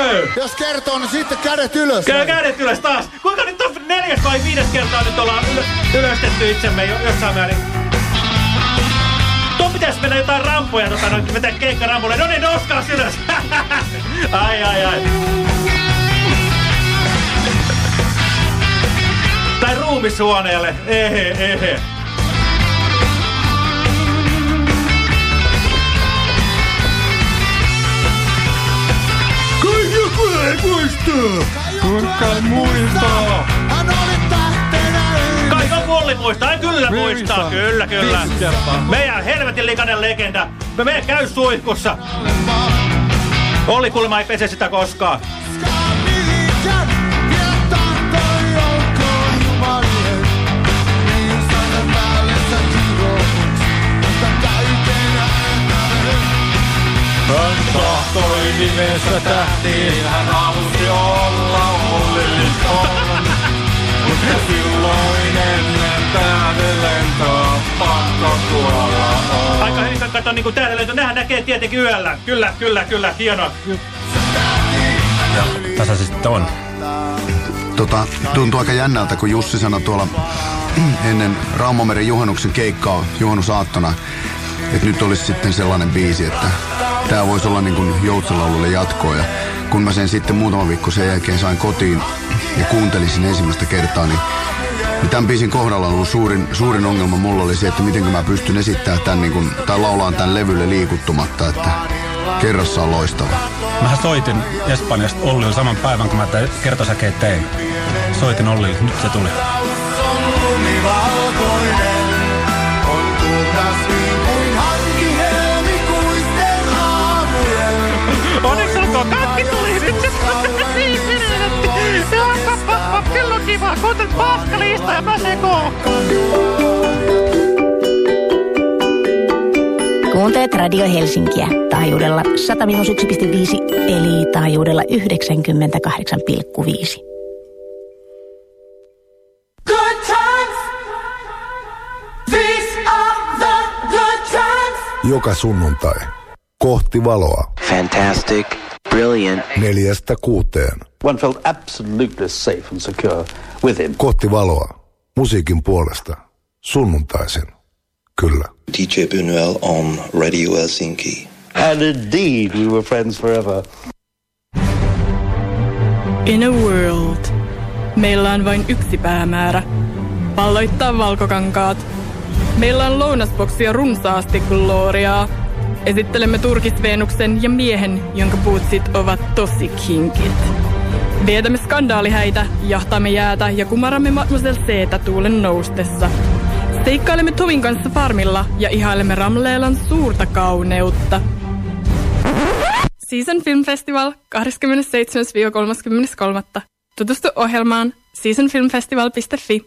[SPEAKER 2] Ei.
[SPEAKER 1] Jos kertoo, niin sitten kädet ylös.
[SPEAKER 2] Käy kädet ylös taas. Kuinka nyt on neljäs vai viides kertaa nyt ollaan ylö, ylöstetty itsemme jo, jossain määrin? Tuon pitäisi mennä jotain rampoja, tota, noin, vetää keikkarampolle. No niin, nouskaa ylös. ai, ai, ai. Tai ruumishuoneelle. Ehe, ehe.
[SPEAKER 1] Kai joku ei muista.
[SPEAKER 3] Muistaa?
[SPEAKER 1] Hän oli tähtenä
[SPEAKER 2] Kai joku Olli muistaa, kyllä muistaa, kyllä, kyllä. Meidän helvetin likainen legenda. Me me käy suihkussa. Olli kuulemma ei pese sitä koskaan.
[SPEAKER 3] Hän tahtoi nimessä tähtiin, hän halusi olla Olli Mutta silloin ennen tähdenlentoa pakko kuolla on.
[SPEAKER 2] Aika hyvin kato niinku tähdenlento. Nehän näkee tietenkin yöllä. Kyllä, kyllä, kyllä. Hienoa.
[SPEAKER 4] Tässä se sitten on.
[SPEAKER 5] Tota, tuntuu aika jännältä, kun Jussi sanoi tuolla ennen Raumameren juhannuksen keikkaa juhannusaattona, että nyt olisi sitten sellainen biisi, että tämä voisi olla niin joutsalaululle jatkoa. Ja kun mä sen sitten muutama viikko sen jälkeen sain kotiin ja kuuntelin sen ensimmäistä kertaa, niin, niin tämän biisin kohdalla on ollut suurin, suurin ongelma mulla oli se, että miten mä pystyn esittämään tämän niin kuin, tai laulaan tämän levylle liikuttumatta, että kerrassa on loistava.
[SPEAKER 4] Mähän soitin Espanjasta Ollille saman päivän, kun mä tämän kertosäkeen tein. Soitin Ollille, nyt se tuli.
[SPEAKER 2] Kyllä on kiva. Kuuntel paskalista ja pääsee kookkaan.
[SPEAKER 6] Kuuntelet Radio Helsinkiä taajuudella 101,5 eli taajuudella 98,5.
[SPEAKER 1] Good times. These are the good times.
[SPEAKER 10] Joka sunnuntai. Kohti valoa.
[SPEAKER 11] Fantastic, brilliant.
[SPEAKER 10] Neljästä kuuteen.
[SPEAKER 12] One felt absolutely safe and secure with him.
[SPEAKER 10] Kohti valoa. Musiikin puolesta. Sunnuntaisin. Kyllä.
[SPEAKER 9] DJ Buñuel on Radio Helsinki.
[SPEAKER 12] And indeed, we were friends forever.
[SPEAKER 13] In a world. Meillä on vain yksi päämäärä. Valloittaa valkokankaat. Meillä on lounasboksia runsaasti gloriaa. Esittelemme turkisvenuksen ja miehen, jonka puutsit ovat tosi kinkit. Vietämme skandaalihäitä, jahtaamme jäätä ja kumaramme Mademoiselle Ctä tuulen noustessa. Seikkailemme Tovin kanssa farmilla ja ihailemme Ramleelan suurta kauneutta. Season Film Festival 27-33. Tutustu ohjelmaan seasonfilmfestival.fi.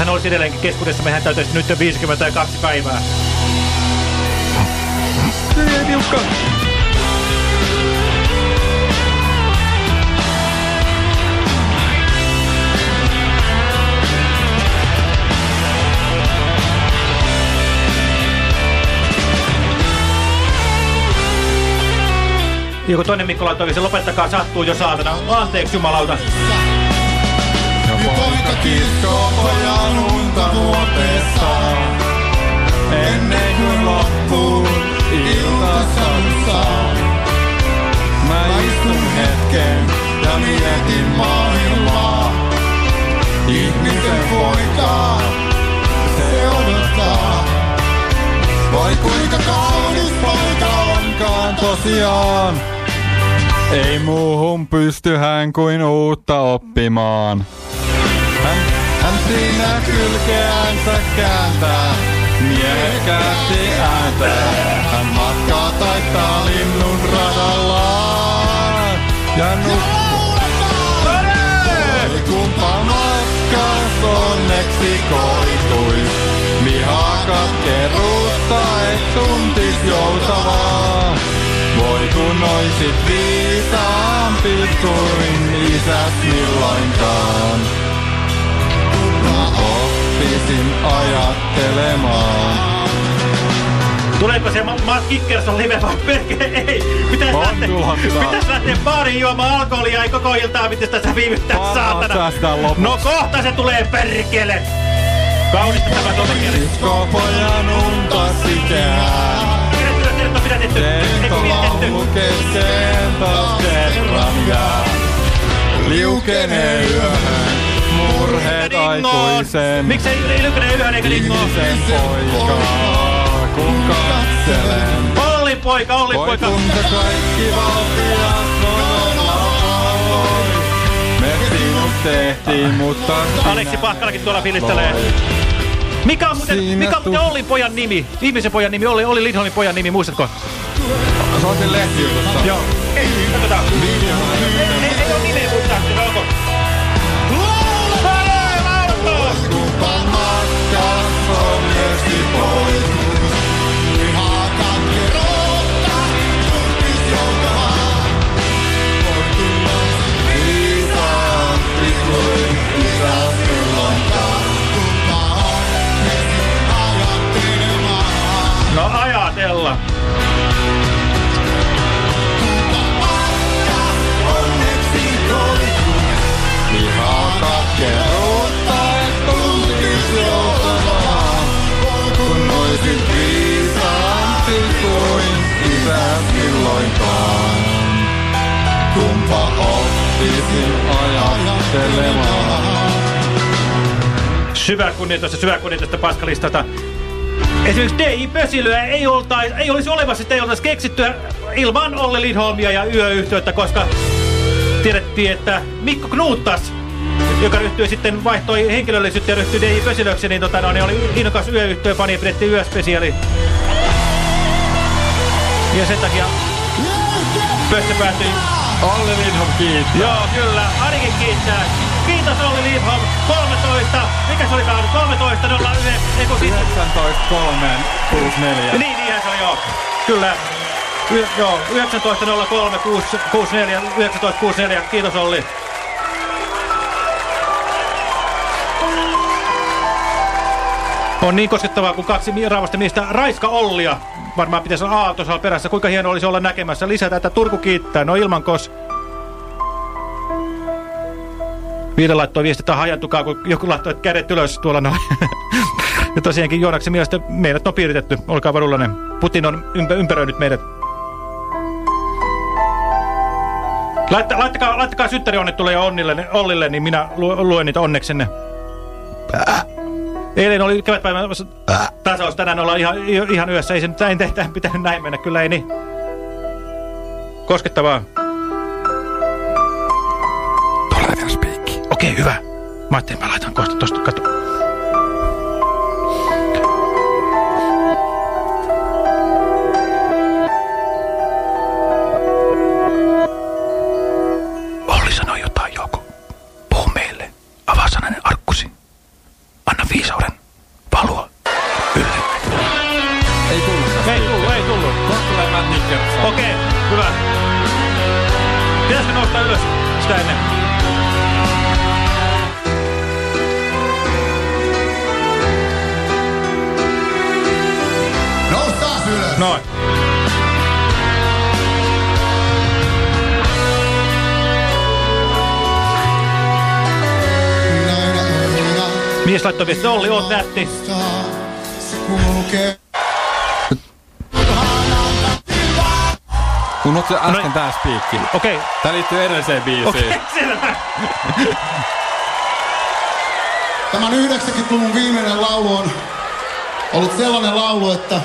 [SPEAKER 2] Hän olisi edelleenkin keskuudessa, mehän täytäisi nyt 52 päivää. Tiukka. Joku toinen Mikko laittoi, se lopettakaa sattuu jo saatana. Anteeksi jumalauta.
[SPEAKER 1] Poika kiskoo pojan unta vuoteessaan.
[SPEAKER 3] ennen kuin loppuu iltasadun Mä istun hetken ja mietin maailmaa. Ihmisen poikaa, se odottaa. Voi kuinka kaunis poika onkaan tosiaan. Ei muuhun pysty hän kuin uutta oppimaan. Hän, hän siinä kylkeänsä kääntää, miehekkäästi ääntää. Hän matkaa taittaa linnun radallaan. Ja nukkuu. Kumpa matkas onneksi koituis. Vihaa katkeruutta et tuntis joutavaa. Voi kun oisit viisaampi kuin isäs milloinkaan. Oppisin ajattelemaan.
[SPEAKER 2] Tuleeko se Ma- Mark Kikkerson live vai perkele? Ei. Pitäis lähteä, pitäis lähteä baariin juomaan alkoholia, ei koko iltaa, miten sitä viivyttää saatana. No kohta se tulee perkele. Kaunista tämä tosi
[SPEAKER 3] Sisko pojan unta sikeää.
[SPEAKER 2] Eikö pidätetty?
[SPEAKER 3] laulu kesken taas kerran jää. Liukenee yöhön, murheet aikuisen.
[SPEAKER 2] Miksei Lykönen yhden eikä?
[SPEAKER 3] Ihmisen poikaa, kun katselen.
[SPEAKER 2] Olli poika, Olli
[SPEAKER 3] Voi
[SPEAKER 2] poika.
[SPEAKER 3] kuinka kaikki valtias noin Me sinut tehtiin, mutta
[SPEAKER 2] Aleksi Pahkalakin tuolla filistelee. Mikä on muuten, mikä on muuten Ollin pojan nimi? Ihmisen pojan nimi, Olli, Olli Lindholmin pojan nimi, muistatko?
[SPEAKER 3] Se on siinä lehtijutussa.
[SPEAKER 2] Joo. Ei, katsotaan. Ei, ei, ei ole nimeä
[SPEAKER 3] myöskin
[SPEAKER 2] Syvä kunnioitusta, syvä kunnioitusta Paskalistalta. Esimerkiksi D.I. Pösilöä ei, oltais, ei olisi olemassa, että ei oltaisi keksittyä ilman Olli Lindholmia ja yöyhtiötä, koska tiedettiin, että Mikko Knuuttas, joka ryhtyi sitten, vaihtoi henkilöllisyyttä ja ryhtyi D.I. Pösilöksi, niin, tota, no, niin oli innokas yöyhtiöfani ja pidettiin yöspesiaali. Ja sen takia Pössö päätyi
[SPEAKER 3] Olli Lindholm kiittää.
[SPEAKER 2] Joo, kyllä. Arikin kiittää. Kiitos Olli Lindholm. 13. Mikä se olikaan? 13 01. Eiku siis...
[SPEAKER 3] 19 3 6 4.
[SPEAKER 2] Niin, niinhän se oli joo. Kyllä. Y joo, 19 03 6 64 19 64. Kiitos Olli. On niin koskettavaa, kun kaksi raavasta miestä Raiska Ollia. Varmaan pitäisi olla Aaltosalla perässä. Kuinka hieno olisi olla näkemässä. Lisää tätä Turku kiittää. No ilman Viide laittoi viestit hajantukaa, kun joku laittoi kädet ylös tuolla noin. ja tosiaankin Joonaksen mielestä meidät on piiritetty. Olkaa varullainen. Putin on ympä ympäröinyt meidät. Laitta, laittakaa, laittakaa synttärionnitteluja Onnille, Ollille, niin minä lu, luen niitä onneksenne. Eilen oli kevätpäivän tasaus, tänään ollaan ihan, ihan yössä. Ei se näin tehtäen pitänyt näin mennä, kyllä ei niin. Koskettavaa. Hyvä. Mä ajattelin, mä laitan kohta tosta, kato. Lopettomissa Olli on nätti.
[SPEAKER 1] Kun se
[SPEAKER 3] no äsken no, tää spiikki.
[SPEAKER 2] Okei. Okay.
[SPEAKER 3] Tää liittyy edelliseen biisiin.
[SPEAKER 2] Okei, okay, selvä.
[SPEAKER 1] Tämän 90-luvun viimeinen laulu on ollut sellainen laulu, että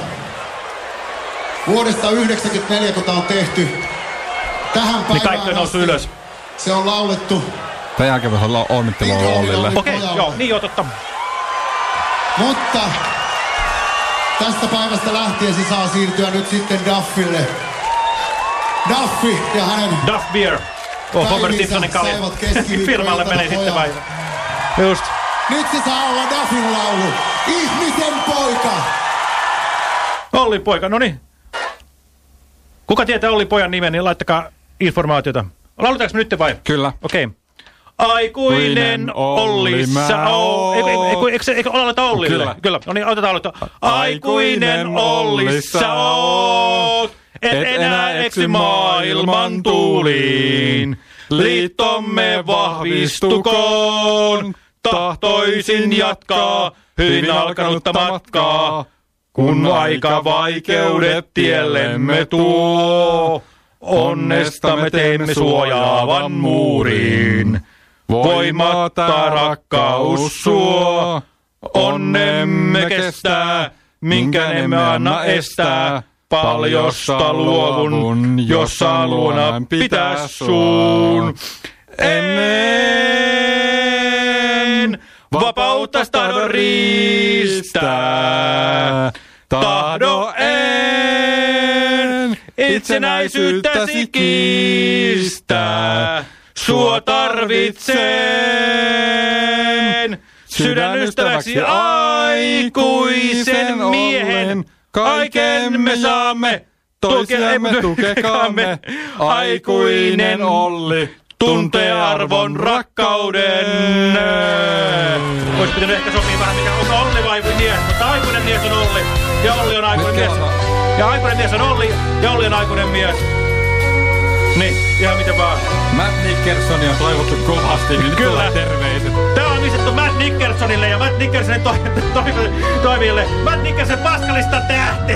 [SPEAKER 1] vuodesta 94, kun tää on tehty, tähän päivään
[SPEAKER 2] niin kaikki on noussut ylös.
[SPEAKER 1] Se on laulettu.
[SPEAKER 3] Tämän jälkeen voi olla onnittelua niin Ollille.
[SPEAKER 2] Okei, okay, joo, niin joo, totta.
[SPEAKER 1] Mutta tästä päivästä lähtien se saa siirtyä nyt sitten Duffille. Duffi ja hänen
[SPEAKER 2] Duff Beer. Oh, kalja.
[SPEAKER 1] saivat keskiviikkoiltana
[SPEAKER 2] Firmalle menee sitten vai. Just.
[SPEAKER 1] Nyt se saa olla Duffin laulu. Ihmisen poika!
[SPEAKER 2] Olli poika, no niin. Kuka tietää Olli pojan nimen, niin laittakaa informaatiota. Lauletaanko me nyt vai?
[SPEAKER 3] Kyllä.
[SPEAKER 2] Okei. Aikuinen Olli, sä oot... Eikö, eikö, aloita Ollille?
[SPEAKER 3] Kyllä.
[SPEAKER 2] Kyllä. No niin, otetaan aloittaa. Aikuinen Olli, sä oot... Et enää eksy maailman tuuliin. Liittomme vahvistukoon. Tahtoisin jatkaa hyvin alkanutta matkaa. Kun aika vaikeudet tiellemme tuo, onnesta me teemme suojaavan muurin. Voimatta rakkaus suo, onnemme kestää, minkä emme anna estää. Paljosta luovun, jossa luona pitää suun. Ennen vapautta tahdon riistää. Tahdo en itsenäisyyttäsi kiistää. Sua tarvitsen sydänystäväksi aikuisen miehen. Kaiken me saamme,
[SPEAKER 3] Toisiamme tukekaamme, aikuinen Olli
[SPEAKER 2] tuntee arvon rakkauden. Olisi pitänyt ehkä sopia vähän, mikä onko Olli vai mies, mutta aikuinen mies on Olli. Ja Olli on aikuinen mies. Ja aikuinen mies on Olli, ja Olli on aikuinen mies. Niin, ihan miten vaan.
[SPEAKER 3] Matt Nickersoni on toivottu kovasti, niin nyt
[SPEAKER 2] Kyllä.
[SPEAKER 3] tulee terveiset.
[SPEAKER 2] Tää on lisätty Matt Nickersonille ja Matt Nickersonin to to toimijoille. Matt Nickerson paskalista tähti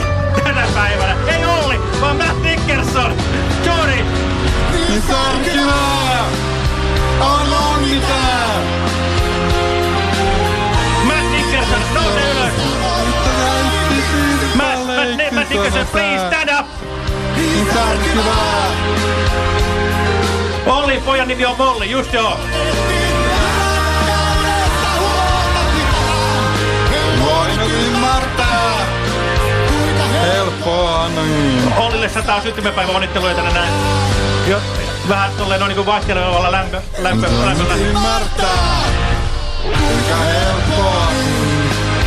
[SPEAKER 2] pojan nimi on Molli, just joo.
[SPEAKER 1] Voinut ymmärtää.
[SPEAKER 3] Helppoa, niin.
[SPEAKER 2] Ollille sataa syntymäpäivä onnitteluja tänne näin. Jo, vähän tolleen noin niinku vaihtelevalla lämpö, lämpö, lämpöllä.
[SPEAKER 1] Ymmärtää. Kuinka helppoa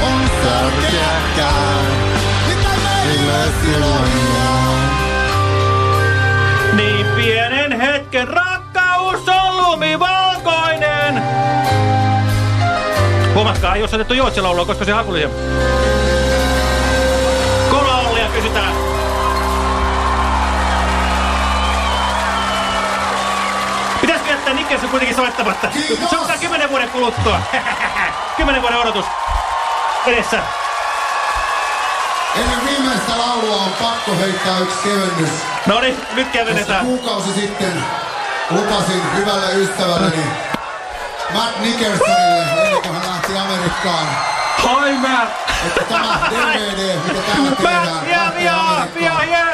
[SPEAKER 1] on tärkeäkään. Mille silloin on.
[SPEAKER 2] Niin pienen hetken rakkaus on lumivalkoinen. Huomatkaa, ei ole soitettu Jootsi-laulua, koska se hakulisia. Kola Ollia kysytään. Pitäisikö jättää Nickerson kuitenkin soittamatta?
[SPEAKER 1] Kiitos.
[SPEAKER 2] Se on tää kymmenen vuoden kuluttua. kymmenen vuoden odotus edessä.
[SPEAKER 1] Ennen viimeistä laulua on pakko heittää yksi kevennys.
[SPEAKER 2] No niin, nyt
[SPEAKER 1] Koska
[SPEAKER 2] kevennetään.
[SPEAKER 1] kuukausi sitten lupasin hyvälle ystävälleni Matt Nickersonille, ennen kuin hän lähti Amerikkaan,
[SPEAKER 3] Hi Matt!
[SPEAKER 1] että tämä DVD, mitä täällä tehdään,
[SPEAKER 2] Matt, yeah, yeah,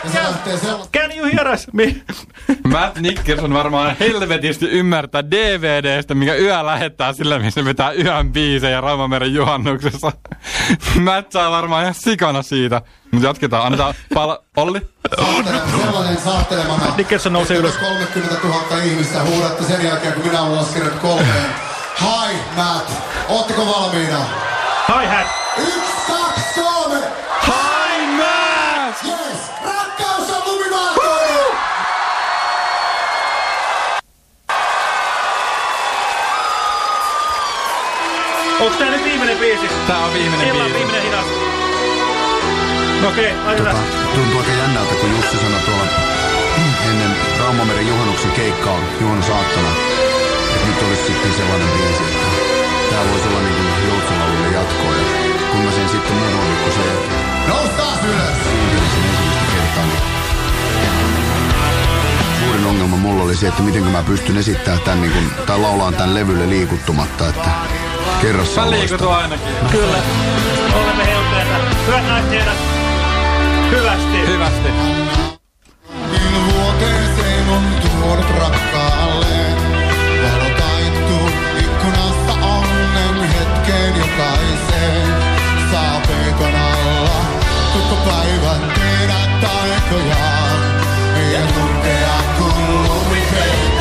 [SPEAKER 1] se
[SPEAKER 2] Can you hear us? Mi-
[SPEAKER 3] Matt Nickerson varmaan helvetisti ymmärtää DVDstä, mikä yö lähettää sillä, missä vetää yön biisejä Raumameren juhannuksessa. Matt saa varmaan ihan sikana siitä. Mutta jatketaan, annetaan pala... Olli?
[SPEAKER 1] sellainen saattelemana.
[SPEAKER 2] Nickerson nousee ylös.
[SPEAKER 1] 30 000 ihmistä huudatte sen jälkeen, kun minä olen laskenut kolmeen. Hi Matt, ootteko valmiina?
[SPEAKER 2] Hi-hat.
[SPEAKER 1] Yksi, kaksi, kolme!
[SPEAKER 3] Hi Matt!
[SPEAKER 1] Yes! Rakkaus on lumivalkoinen!
[SPEAKER 2] Onks tää nyt viimeinen biisi?
[SPEAKER 3] Tää on viimeinen
[SPEAKER 2] Illan
[SPEAKER 3] biisi.
[SPEAKER 2] viimeinen hidas. No okei, okay, laitetaan.
[SPEAKER 5] Tuntuu aika jännältä, kun Jussi sanoi tuolla ennen Raumameren juhannuksen keikkaa juhannusaattona, että nyt olisi sitten sellainen biisi, että tämä voisi olla niin kuin joutsenlaululle jatkoa. Ja kun mä sen sitten muutama viikko sen jälkeen
[SPEAKER 1] Nous taas ylös!
[SPEAKER 5] kuuntelin sen ensimmäistä kertaa, niin oli se, että miten mä pystyn esittämään tämän, niin kuin, tai laulaan tämän levylle liikuttumatta, että kerrassa
[SPEAKER 3] Mä liikutun ainakin.
[SPEAKER 2] Kyllä. Olemme helteitä. Hyvät naiset. Hyvästi.
[SPEAKER 3] Hyvästi.
[SPEAKER 1] Vuoteeseen on tuonut rakkaalleen. Valo taittuu ikkunasta onnen hetkeen jokaiseen. Saa peikon alla koko päivän tehdä taikojaan. Ja tuntea kun lumi peittää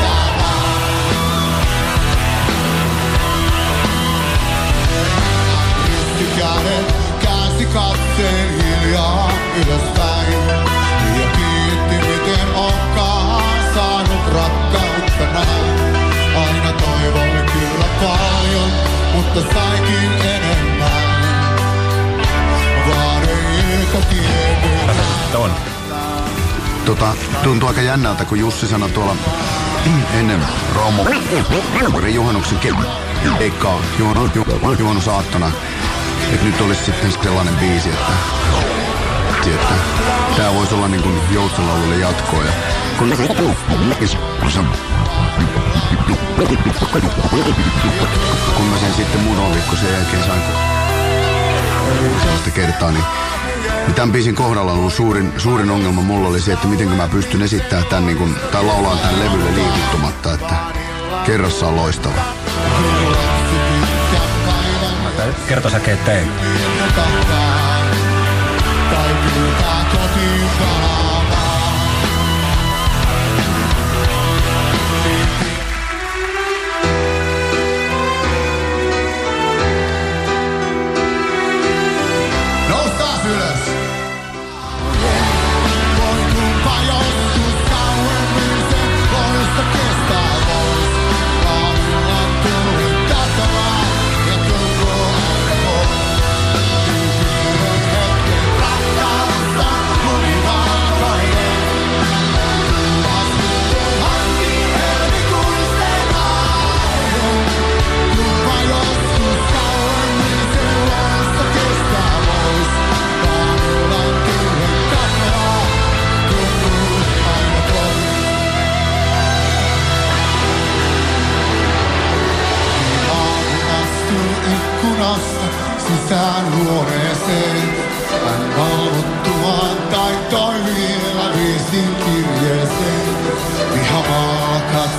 [SPEAKER 1] katseen hiljaa ylöspäin. Ja kiitti miten onkaan saanut rakkautta näin. Aina toivoin kyllä paljon, mutta saikin enemmän. Vaan ei ehkä tiennyt.
[SPEAKER 4] On.
[SPEAKER 5] Tota, tuntuu aika jännältä, kun Jussi sanoi tuolla ennen Raumo juhannuksen ke- ju, juhannusaattona, että nyt olisi sitten sellainen biisi, että, että tämä voisi olla niin kuin joutsenlaululle jatkoa. Ja kun kun mä sen sitten muutama viikko sen jälkeen sain tästä kertaa, niin niin tämän biisin kohdalla on ollut suurin, suurin ongelma mulla oli se, että miten mä pystyn esittämään tämän, niin kuin, tai laulaan tämän levylle liikuttumatta, että kerrassa on loistava.
[SPEAKER 4] Kertosäkeet tein.
[SPEAKER 1] Pyytää kotiin palaamaan.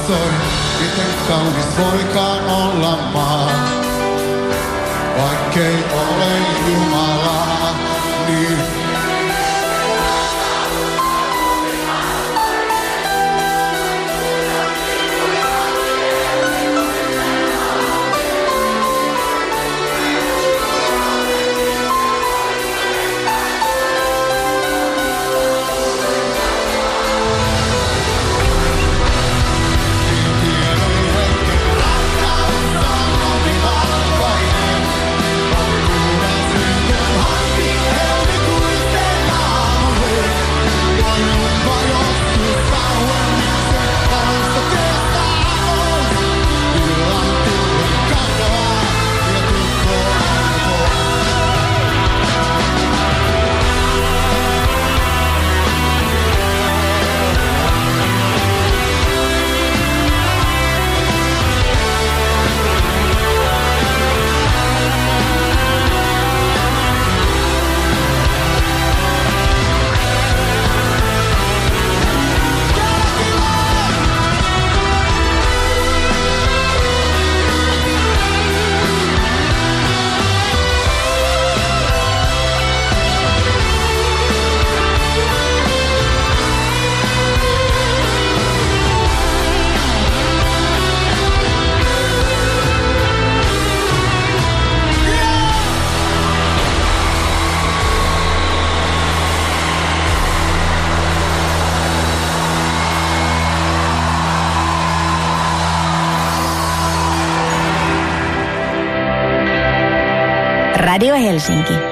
[SPEAKER 1] Vihamaalla katsoi, miten kaunis voikaan olla maa. Vaikkei ole Jumalaa,
[SPEAKER 6] Radio Helsinki.